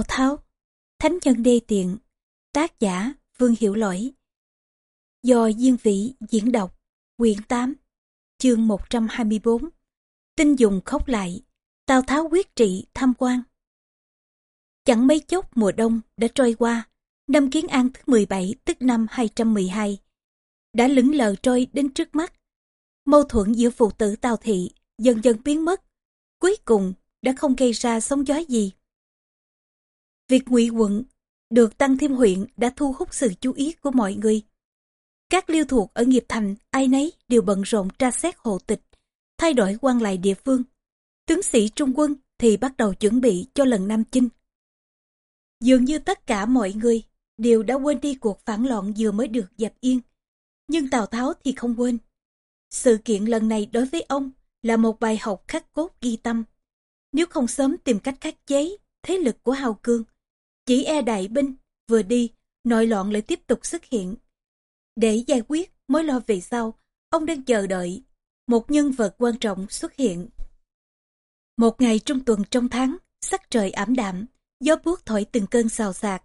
Tào Tháo, Thánh nhân đê tiện, tác giả Vương Hiểu Lỗi. Do Diên Vĩ diễn đọc, quyển 8, chương 124. Tinh dùng khóc lại, Tào Tháo quyết trị tham quan. Chẳng mấy chốc mùa đông đã trôi qua, năm Kiến An thứ 17 tức năm 212, đã lững lờ trôi đến trước mắt. Mâu thuẫn giữa phụ tử Tào Thị dần dần biến mất, cuối cùng đã không gây ra sóng gió gì. Việc ngụy quận được tăng thêm huyện đã thu hút sự chú ý của mọi người. Các liêu thuộc ở nghiệp thành ai nấy đều bận rộn tra xét hộ tịch, thay đổi quan lại địa phương. Tướng sĩ trung quân thì bắt đầu chuẩn bị cho lần Nam Chinh. Dường như tất cả mọi người đều đã quên đi cuộc phản loạn vừa mới được dẹp yên. Nhưng Tào Tháo thì không quên. Sự kiện lần này đối với ông là một bài học khắc cốt ghi tâm. Nếu không sớm tìm cách khắc chế thế lực của Hào Cương, chỉ e đại binh, vừa đi, nội loạn lại tiếp tục xuất hiện. Để giải quyết mối lo về sau, ông đang chờ đợi một nhân vật quan trọng xuất hiện. Một ngày trung tuần trong tháng, sắc trời ảm đạm, gió buốt thổi từng cơn xào xạc,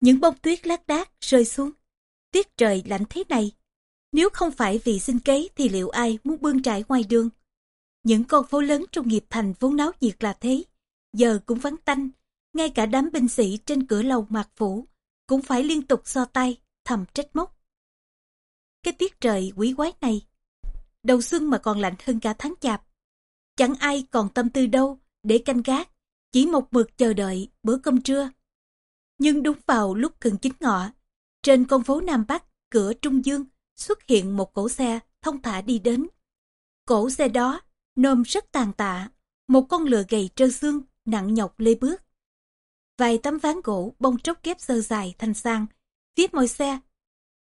những bông tuyết lác đác rơi xuống. Tiết trời lạnh thế này, nếu không phải vì sinh kế thì liệu ai muốn bươn trải ngoài đường. Những con phố lớn trong nghiệp thành vốn náo nhiệt là thế, giờ cũng vắng tanh, ngay cả đám binh sĩ trên cửa lầu mạc phủ cũng phải liên tục so tay, thầm trách móc. Cái tiết trời quý quái này, đầu xuân mà còn lạnh hơn cả tháng chạp. Chẳng ai còn tâm tư đâu để canh gác, chỉ một mực chờ đợi bữa cơm trưa. Nhưng đúng vào lúc gần chính ngọ, trên con phố Nam Bắc, cửa Trung Dương, xuất hiện một cỗ xe thông thả đi đến. cỗ xe đó, nôm rất tàn tạ, một con lừa gầy trơ xương, nặng nhọc lê bước. Vài tấm ván gỗ bông tróc kép sơ dài thành sang, viết môi xe,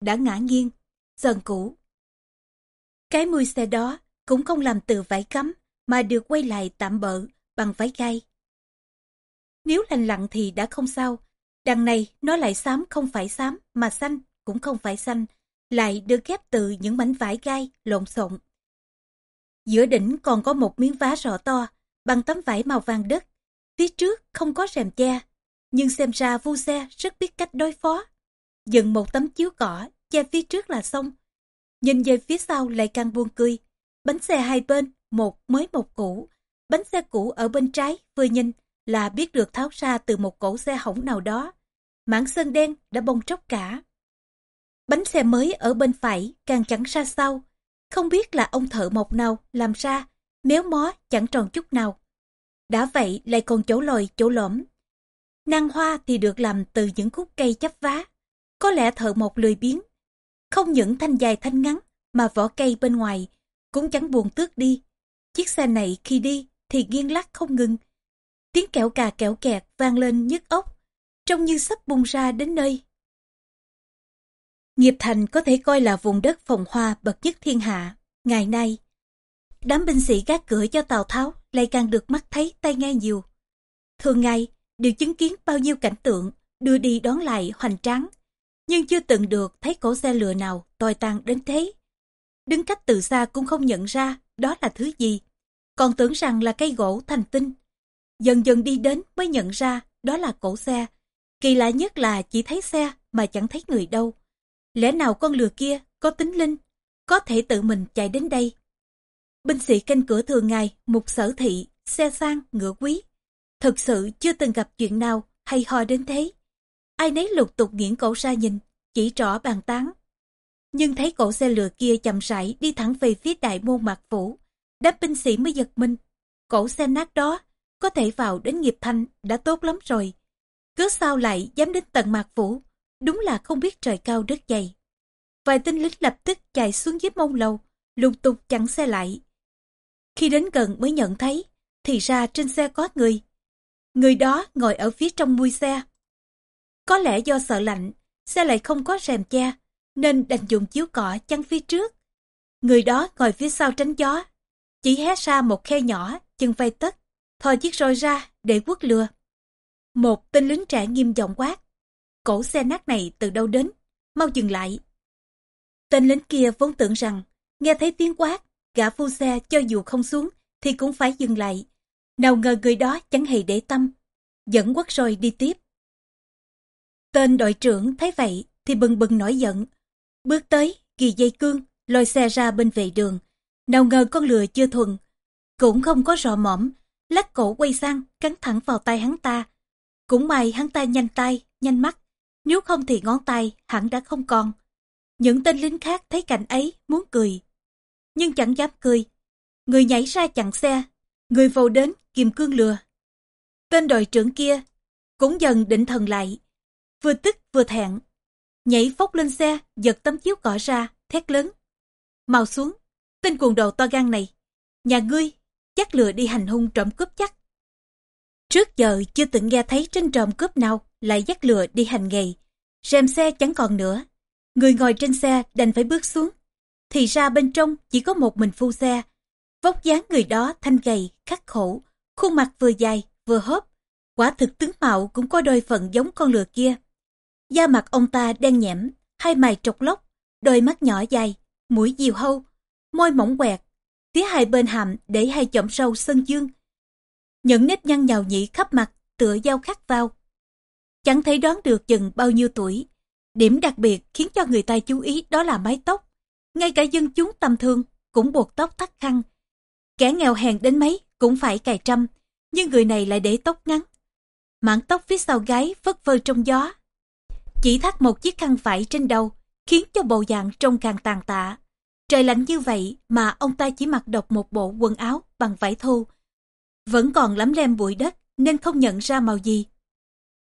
đã ngã nghiêng, dần cũ. Cái mùi xe đó cũng không làm từ vải cắm, mà được quay lại tạm bỡ bằng vải gai. Nếu lành lặng thì đã không sao, đằng này nó lại xám không phải xám, mà xanh cũng không phải xanh, lại được ghép từ những mảnh vải gai lộn xộn. Giữa đỉnh còn có một miếng vá rõ to, bằng tấm vải màu vàng đất. Phía trước không có rèm che, nhưng xem ra vu xe rất biết cách đối phó. Dựng một tấm chiếu cỏ, che phía trước là xong. Nhìn về phía sau lại càng buồn cười. Bánh xe hai bên, một mới một cũ. Bánh xe cũ ở bên trái, vừa nhìn là biết được tháo ra từ một cổ xe hỏng nào đó. Mảng sơn đen đã bong tróc cả. Bánh xe mới ở bên phải càng chẳng ra sau. Không biết là ông thợ mộc nào làm ra, méo mó chẳng tròn chút nào. Đã vậy lại còn chỗ lồi chỗ lõm nàng hoa thì được làm từ những khúc cây chấp vá. Có lẽ thợ một lười biếng. Không những thanh dài thanh ngắn mà vỏ cây bên ngoài cũng chẳng buồn tước đi. Chiếc xe này khi đi thì nghiêng lắc không ngừng. Tiếng kẹo cà kẹo kẹt vang lên nhức ốc, trông như sắp bung ra đến nơi. Nghiệp thành có thể coi là vùng đất phòng hoa bậc nhất thiên hạ. Ngày nay, đám binh sĩ gác cửa cho Tào Tháo lại càng được mắt thấy tay nghe nhiều. Thường ngày, đều chứng kiến bao nhiêu cảnh tượng đưa đi đón lại hoành tráng, nhưng chưa từng được thấy cổ xe lừa nào tồi tàn đến thế. Đứng cách từ xa cũng không nhận ra đó là thứ gì, còn tưởng rằng là cây gỗ thành tinh. Dần dần đi đến mới nhận ra đó là cổ xe. Kỳ lạ nhất là chỉ thấy xe mà chẳng thấy người đâu. Lẽ nào con lừa kia có tính linh, có thể tự mình chạy đến đây. Binh sĩ canh cửa thường ngày, mục sở thị, xe sang, ngựa quý. Thực sự chưa từng gặp chuyện nào hay ho đến thế. Ai nấy lục tục nghiễn cổ ra nhìn, chỉ rõ bàn tán. Nhưng thấy cổ xe lừa kia chậm rãi đi thẳng về phía đại môn mạc phủ. Đám binh sĩ mới giật mình. Cổ xe nát đó, có thể vào đến nghiệp thanh đã tốt lắm rồi. Cứ sao lại dám đến tận mạc phủ, đúng là không biết trời cao đất dày. Vài tinh lính lập tức chạy xuống dưới mông lầu, lục tục chặn xe lại. Khi đến gần mới nhận thấy, thì ra trên xe có người. Người đó ngồi ở phía trong mui xe. Có lẽ do sợ lạnh, xe lại không có rèm che, nên đành dùng chiếu cỏ chắn phía trước. Người đó ngồi phía sau tránh gió, chỉ hé ra một khe nhỏ, chân vay tất, thò chiếc roi ra để quất lừa. Một tên lính trẻ nghiêm giọng quát. Cổ xe nát này từ đâu đến? Mau dừng lại. Tên lính kia vốn tưởng rằng, nghe thấy tiếng quát, gã phu xe cho dù không xuống thì cũng phải dừng lại. Nào ngờ người đó chẳng hề để tâm, dẫn quất rồi đi tiếp, Tên đội trưởng thấy vậy thì bừng bừng nổi giận. Bước tới, ghi dây cương, lôi xe ra bên vệ đường. Nào ngờ con lừa chưa thuần. Cũng không có rọ mõm, lắc cổ quay sang, cắn thẳng vào tay hắn ta. Cũng may hắn ta nhanh tay, nhanh mắt. Nếu không thì ngón tay hẳn đã không còn. Những tên lính khác thấy cảnh ấy muốn cười. Nhưng chẳng dám cười. Người nhảy ra chặn xe. Người vào đến kìm cương lừa. Tên đội trưởng kia cũng dần định thần lại. Vừa tức vừa thẹn. Nhảy phốc lên xe, giật tấm chiếu cỏ ra, thét lớn. Mau xuống, tên cuồng đầu to gan này. Nhà ngươi, chắc lừa đi hành hung trộm cướp chắc. Trước giờ chưa từng nghe thấy trên trộm cướp nào lại dắt lừa đi hành nghề. Rèm xe chẳng còn nữa. Người ngồi trên xe đành phải bước xuống. Thì ra bên trong chỉ có một mình phu xe. Vóc dáng người đó thanh gầy, khắc khổ, khuôn mặt vừa dài, vừa hớp. Quả thực tướng mạo cũng có đôi phần giống con lừa kia. Da mặt ông ta đen nhẽm, hai mày trọc lóc, đôi mắt nhỏ dài, mũi diều hâu, môi mỏng quẹt, phía hai bên hàm để hai chỏm sâu sân dương. Những nếp nhăn nhào nhị khắp mặt tựa dao khắc vào. Chẳng thấy đoán được chừng bao nhiêu tuổi. Điểm đặc biệt khiến cho người ta chú ý đó là mái tóc. Ngay cả dân chúng tầm thường cũng buộc tóc thắt khăn. Kẻ nghèo hèn đến mấy cũng phải cài trăm, nhưng người này lại để tóc ngắn. Mảng tóc phía sau gái phất phơ trong gió. Chỉ thắt một chiếc khăn vải trên đầu, khiến cho bộ dạng trông càng tàn tạ. Trời lạnh như vậy mà ông ta chỉ mặc độc một bộ quần áo bằng vải thô. Vẫn còn lắm lem bụi đất nên không nhận ra màu gì.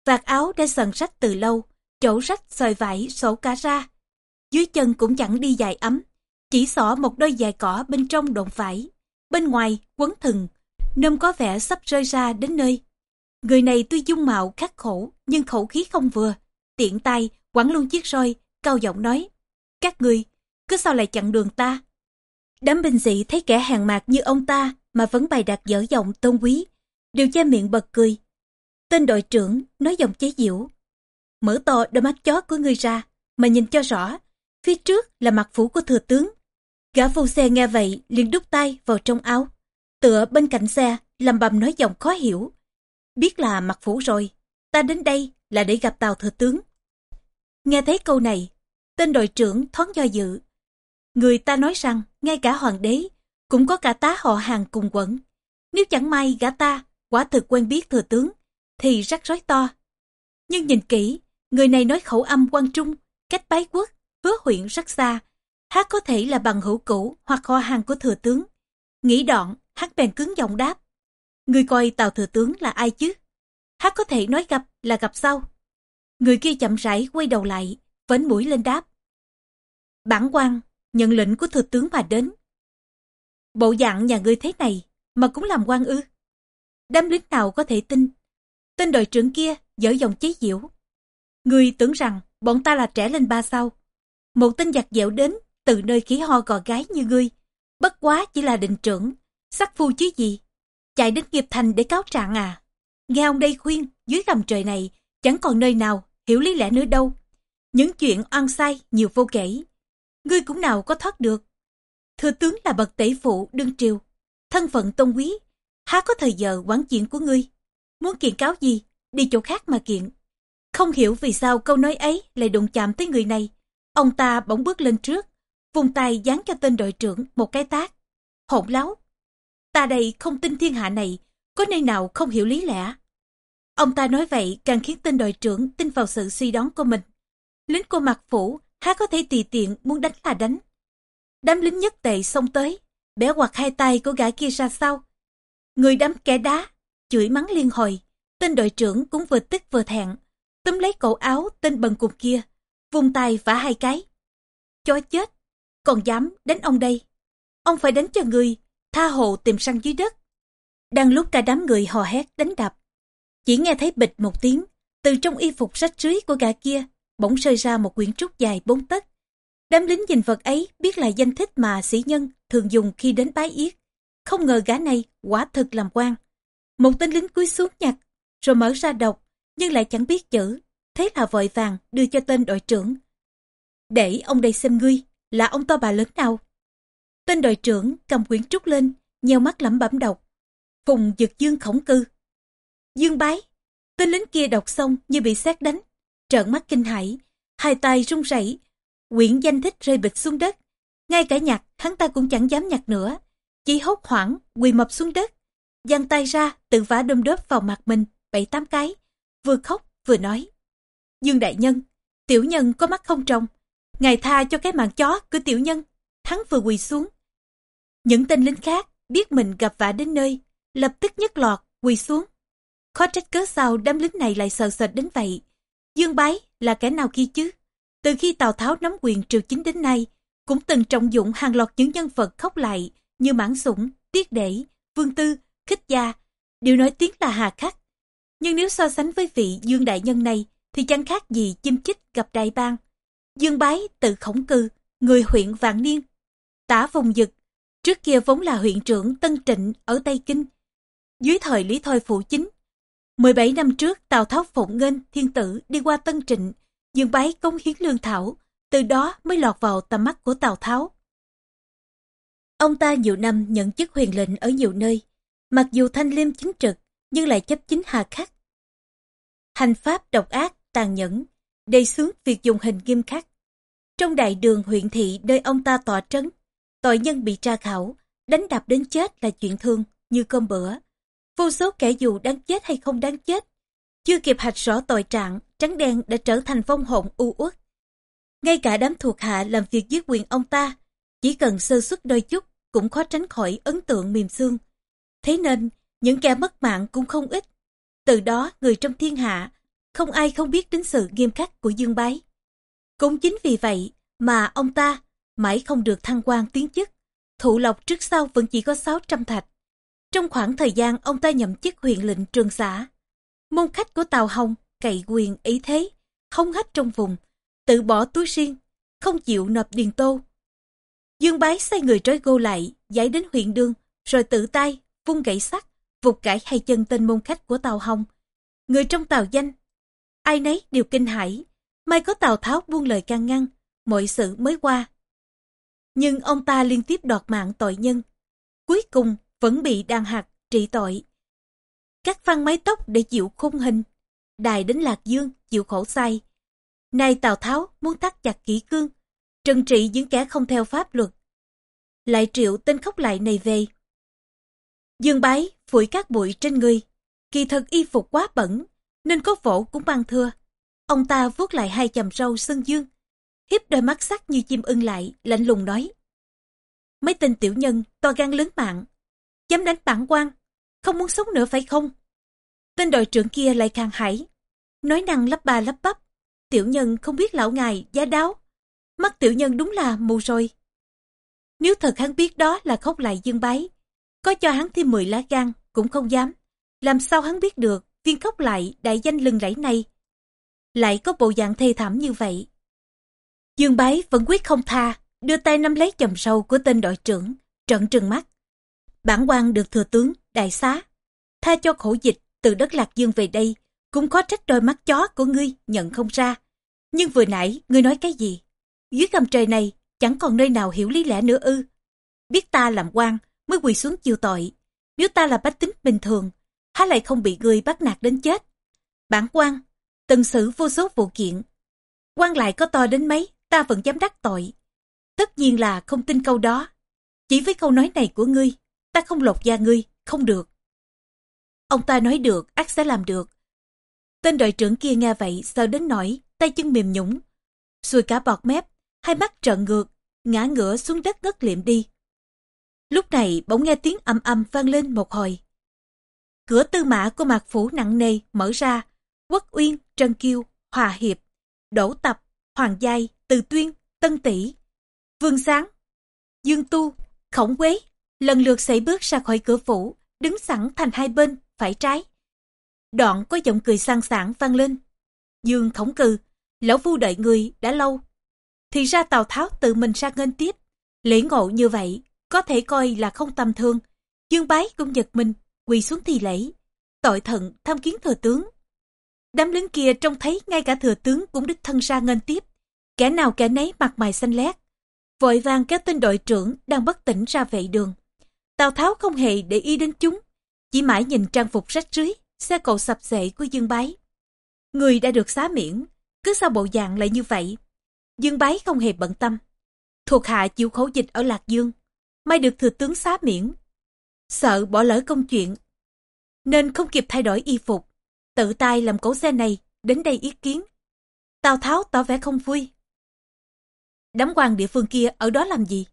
Vạt áo đã sần rách từ lâu, chỗ rách sợi vải sổ cả ra. Dưới chân cũng chẳng đi dài ấm, chỉ xỏ một đôi giày cỏ bên trong độn vải. Bên ngoài quấn thừng, nôm có vẻ sắp rơi ra đến nơi. Người này tuy dung mạo khắc khổ nhưng khẩu khí không vừa. Tiện tay quẳng luôn chiếc roi, cao giọng nói. Các người, cứ sao lại chặn đường ta? Đám binh sĩ thấy kẻ hàng mạc như ông ta mà vẫn bày đặt dở giọng tôn quý, đều che miệng bật cười. Tên đội trưởng nói giọng chế giễu. Mở to đôi mắt chó của ngươi ra, mà nhìn cho rõ. Phía trước là mặt phủ của thừa tướng. Gã phu xe nghe vậy liền đút tay vào trong áo. Tựa bên cạnh xe, lầm bầm nói giọng khó hiểu. Biết là mặt phủ rồi, ta đến đây là để gặp tàu thừa tướng. Nghe thấy câu này, tên đội trưởng thoáng do dự. Người ta nói rằng ngay cả hoàng đế cũng có cả tá họ hàng cùng quẩn. Nếu chẳng may gã ta quả thực quen biết thừa tướng thì rắc rối to. Nhưng nhìn kỹ, người này nói khẩu âm quan trung, cách bái quốc, hứa huyện rất xa. Hát có thể là bằng hữu cũ hoặc họ hàng của thừa tướng. Nghĩ đoạn, hát bèn cứng giọng đáp. Người coi tàu thừa tướng là ai chứ? Hát có thể nói gặp là gặp sau. Người kia chậm rãi quay đầu lại, vẫn mũi lên đáp. Bản quan, nhận lệnh của thừa tướng mà đến. Bộ dạng nhà ngươi thế này mà cũng làm quan ư. Đám lính nào có thể tin Tên đội trưởng kia dở dòng chế diễu. Người tưởng rằng bọn ta là trẻ lên ba sao. Một tên giặc dẻo đến từ nơi khí ho gò gái như ngươi. Bất quá chỉ là định trưởng, sắc phu chứ gì. Chạy đến nghiệp thành để cáo trạng à. Nghe ông đây khuyên, dưới gầm trời này, chẳng còn nơi nào hiểu lý lẽ nữa đâu. Những chuyện oan sai nhiều vô kể. Ngươi cũng nào có thoát được. Thừa tướng là bậc tể phụ đương triều, thân phận tôn quý, há có thời giờ quán chuyện của ngươi. Muốn kiện cáo gì, đi chỗ khác mà kiện. Không hiểu vì sao câu nói ấy lại đụng chạm tới người này. Ông ta bỗng bước lên trước, vùng tay dán cho tên đội trưởng một cái tác. Hỗn láo. Ta đây không tin thiên hạ này, có nơi nào không hiểu lý lẽ. Ông ta nói vậy càng khiến tên đội trưởng tin vào sự suy đoán của mình. Lính của mặt phủ há có thể tùy tiện muốn đánh là đánh. Đám lính nhất tệ xông tới, bẻ quạt hai tay của gã kia ra sau. Người đấm kẻ đá, chửi mắng liên hồi. Tên đội trưởng cũng vừa tức vừa thẹn, túm lấy cổ áo tên bần cùng kia, vùng tay vả hai cái. Chó chết, còn dám đánh ông đây. Ông phải đánh cho người, tha hồ tìm săn dưới đất. Đang lúc cả đám người hò hét đánh đập. Chỉ nghe thấy bịch một tiếng, từ trong y phục rách rưới của gã kia, bỗng rơi ra một quyển trúc dài bốn tấc. Đám lính nhìn vật ấy biết là danh thích mà sĩ nhân thường dùng khi đến bái yết. Không ngờ gã này quả thực làm quan. Một tên lính cúi xuống nhặt, rồi mở ra đọc, nhưng lại chẳng biết chữ. Thế là vội vàng đưa cho tên đội trưởng. Để ông đây xem ngươi, là ông to bà lớn nào. Tên đội trưởng cầm quyển trúc lên, nheo mắt lẩm bẩm đọc. Phùng dực dương khổng cư. Dương bái. Tên lính kia đọc xong như bị xét đánh. trợn mắt kinh hãi, hai tay run rẩy, quyển danh thích rơi bịch xuống đất. Ngay cả nhặt, hắn ta cũng chẳng dám nhặt nữa, chỉ hốt hoảng quỳ mập xuống đất, giang tay ra tự vả đâm đớp vào mặt mình bảy tám cái, vừa khóc vừa nói: Dương đại nhân, tiểu nhân có mắt không trông, ngài tha cho cái mạng chó của tiểu nhân. Hắn vừa quỳ xuống. Những tên lính khác biết mình gặp vả đến nơi, lập tức nhấc lọt quỳ xuống. Khó trách cớ sao đám lính này lại sợ sệt đến vậy. Dương Bái là kẻ nào kia chứ? Từ khi Tào Tháo nắm quyền triều chính đến nay, cũng từng trọng dụng hàng loạt những nhân vật khóc lại như Mãn Sủng, Tiết Để, Vương Tư, Khích Gia, đều nói tiếng là hà khắc. Nhưng nếu so sánh với vị Dương Đại Nhân này, thì chẳng khác gì chim chích gặp đại bang. Dương Bái tự khổng cư, người huyện Vạn Niên. Tả vùng dực, trước kia vốn là huyện trưởng Tân Trịnh ở Tây Kinh. Dưới thời Lý Thôi Phụ Chính, 17 năm trước Tào Tháo phụng nghênh thiên tử đi qua Tân Trịnh, Dương Bái công hiến lương thảo, từ đó mới lọt vào tầm mắt của Tào Tháo. Ông ta nhiều năm nhận chức huyền lệnh ở nhiều nơi, mặc dù thanh liêm chính trực nhưng lại chấp chính hà khắc. Hành pháp độc ác, tàn nhẫn, đề xướng việc dùng hình nghiêm khắc. Trong đại đường huyện thị nơi ông ta tọa trấn, tội nhân bị tra khảo, đánh đập đến chết là chuyện thương như cơm bữa. Vô số kẻ dù đáng chết hay không đáng chết, chưa kịp hạch rõ tội trạng, trắng đen đã trở thành vong hồn u uất. Ngay cả đám thuộc hạ làm việc dưới quyền ông ta, chỉ cần sơ xuất đôi chút cũng khó tránh khỏi ấn tượng mềm xương. Thế nên, những kẻ mất mạng cũng không ít. Từ đó, người trong thiên hạ, không ai không biết đến sự nghiêm khắc của Dương Bái. Cũng chính vì vậy mà ông ta mãi không được thăng quan tiến chức. Thụ lộc trước sau vẫn chỉ có 600 thạch. Trong khoảng thời gian ông ta nhậm chức huyện lệnh trường xã, môn khách của Tào Hồng cậy quyền ý thế, không hết trong vùng, tự bỏ túi riêng, không chịu nộp điền tô. Dương Bái sai người trói gô lại, giải đến huyện đương, rồi tự tay, vung gãy sắt, vụt cải hai chân tên môn khách của Tào Hồng. Người trong Tào danh, ai nấy đều kinh hãi, may có Tào Tháo buông lời can ngăn, mọi sự mới qua. Nhưng ông ta liên tiếp đoạt mạng tội nhân, cuối cùng vẫn bị đàn hạt trị tội. Cắt phăng mái tóc để chịu khung hình, đài đến Lạc Dương chịu khổ sai. Nay Tào Tháo muốn thắt chặt kỹ cương, trừng trị những kẻ không theo pháp luật. Lại triệu tên khóc lại này về. Dương bái phủi các bụi trên người, kỳ thật y phục quá bẩn, nên có vỗ cũng mang thưa. Ông ta vuốt lại hai chầm râu sân dương, hiếp đôi mắt sắc như chim ưng lại, lạnh lùng nói. Mấy tên tiểu nhân to gan lớn mạng, dám đánh bản quan, không muốn sống nữa phải không? Tên đội trưởng kia lại càng hãi, nói năng lắp ba lắp bắp. Tiểu nhân không biết lão ngài giá đáo, mắt tiểu nhân đúng là mù rồi. Nếu thật hắn biết đó là khóc lại dương bái, có cho hắn thêm 10 lá gan cũng không dám. Làm sao hắn biết được viên khóc lại đại danh lừng lẫy này lại có bộ dạng thê thảm như vậy. Dương Bái vẫn quyết không tha, đưa tay nắm lấy chầm sâu của tên đội trưởng, trận trừng mắt. Bản quan được thừa tướng, đại xá, tha cho khổ dịch từ đất Lạc Dương về đây, cũng có trách đôi mắt chó của ngươi nhận không ra. Nhưng vừa nãy, ngươi nói cái gì? Dưới gầm trời này, chẳng còn nơi nào hiểu lý lẽ nữa ư. Biết ta làm quan mới quỳ xuống chịu tội. Nếu ta là bách tính bình thường, há lại không bị người bắt nạt đến chết. Bản quan từng xử vô số vụ kiện. quan lại có to đến mấy, ta vẫn dám đắc tội. Tất nhiên là không tin câu đó. Chỉ với câu nói này của ngươi, ta không lột da ngươi, không được. Ông ta nói được, ác sẽ làm được. Tên đội trưởng kia nghe vậy, sợ đến nỗi, tay chân mềm nhũng. Xùi cả bọt mép, hai mắt trợn ngược, ngã ngửa xuống đất ngất liệm đi. Lúc này bỗng nghe tiếng âm âm vang lên một hồi. Cửa tư mã của mạc phủ nặng nề mở ra, Quốc Uyên, Trân Kiêu, Hòa Hiệp, Đỗ Tập, Hoàng Giai, Từ Tuyên, Tân Tỷ, Vương Sáng, Dương Tu, Khổng Quế lần lượt xảy bước ra khỏi cửa phủ, đứng sẵn thành hai bên, phải trái. Đoạn có giọng cười sang sảng vang lên. Dương khổng cừ, lão phu đợi người đã lâu. Thì ra Tào Tháo tự mình ra nghênh tiếp. Lễ ngộ như vậy, có thể coi là không tầm thường Dương bái cũng giật mình, quỳ xuống thi lễ. Tội thận tham kiến thừa tướng. Đám lính kia trông thấy ngay cả thừa tướng cũng đích thân ra nghênh tiếp. Kẻ nào kẻ nấy mặt mày xanh lét. Vội vàng kéo tên đội trưởng đang bất tỉnh ra vệ đường. Tào Tháo không hề để ý đến chúng. Chỉ mãi nhìn trang phục rách rưới, xe cộ sập sệ của Dương Bái. Người đã được xá miễn, cứ sao bộ dạng lại như vậy. Dương bái không hề bận tâm. Thuộc hạ chịu khổ dịch ở Lạc Dương, may được thừa tướng xá miễn. Sợ bỏ lỡ công chuyện, nên không kịp thay đổi y phục, tự tay làm cỗ xe này đến đây ý kiến. Tào Tháo tỏ vẻ không vui. Đám quan địa phương kia ở đó làm gì?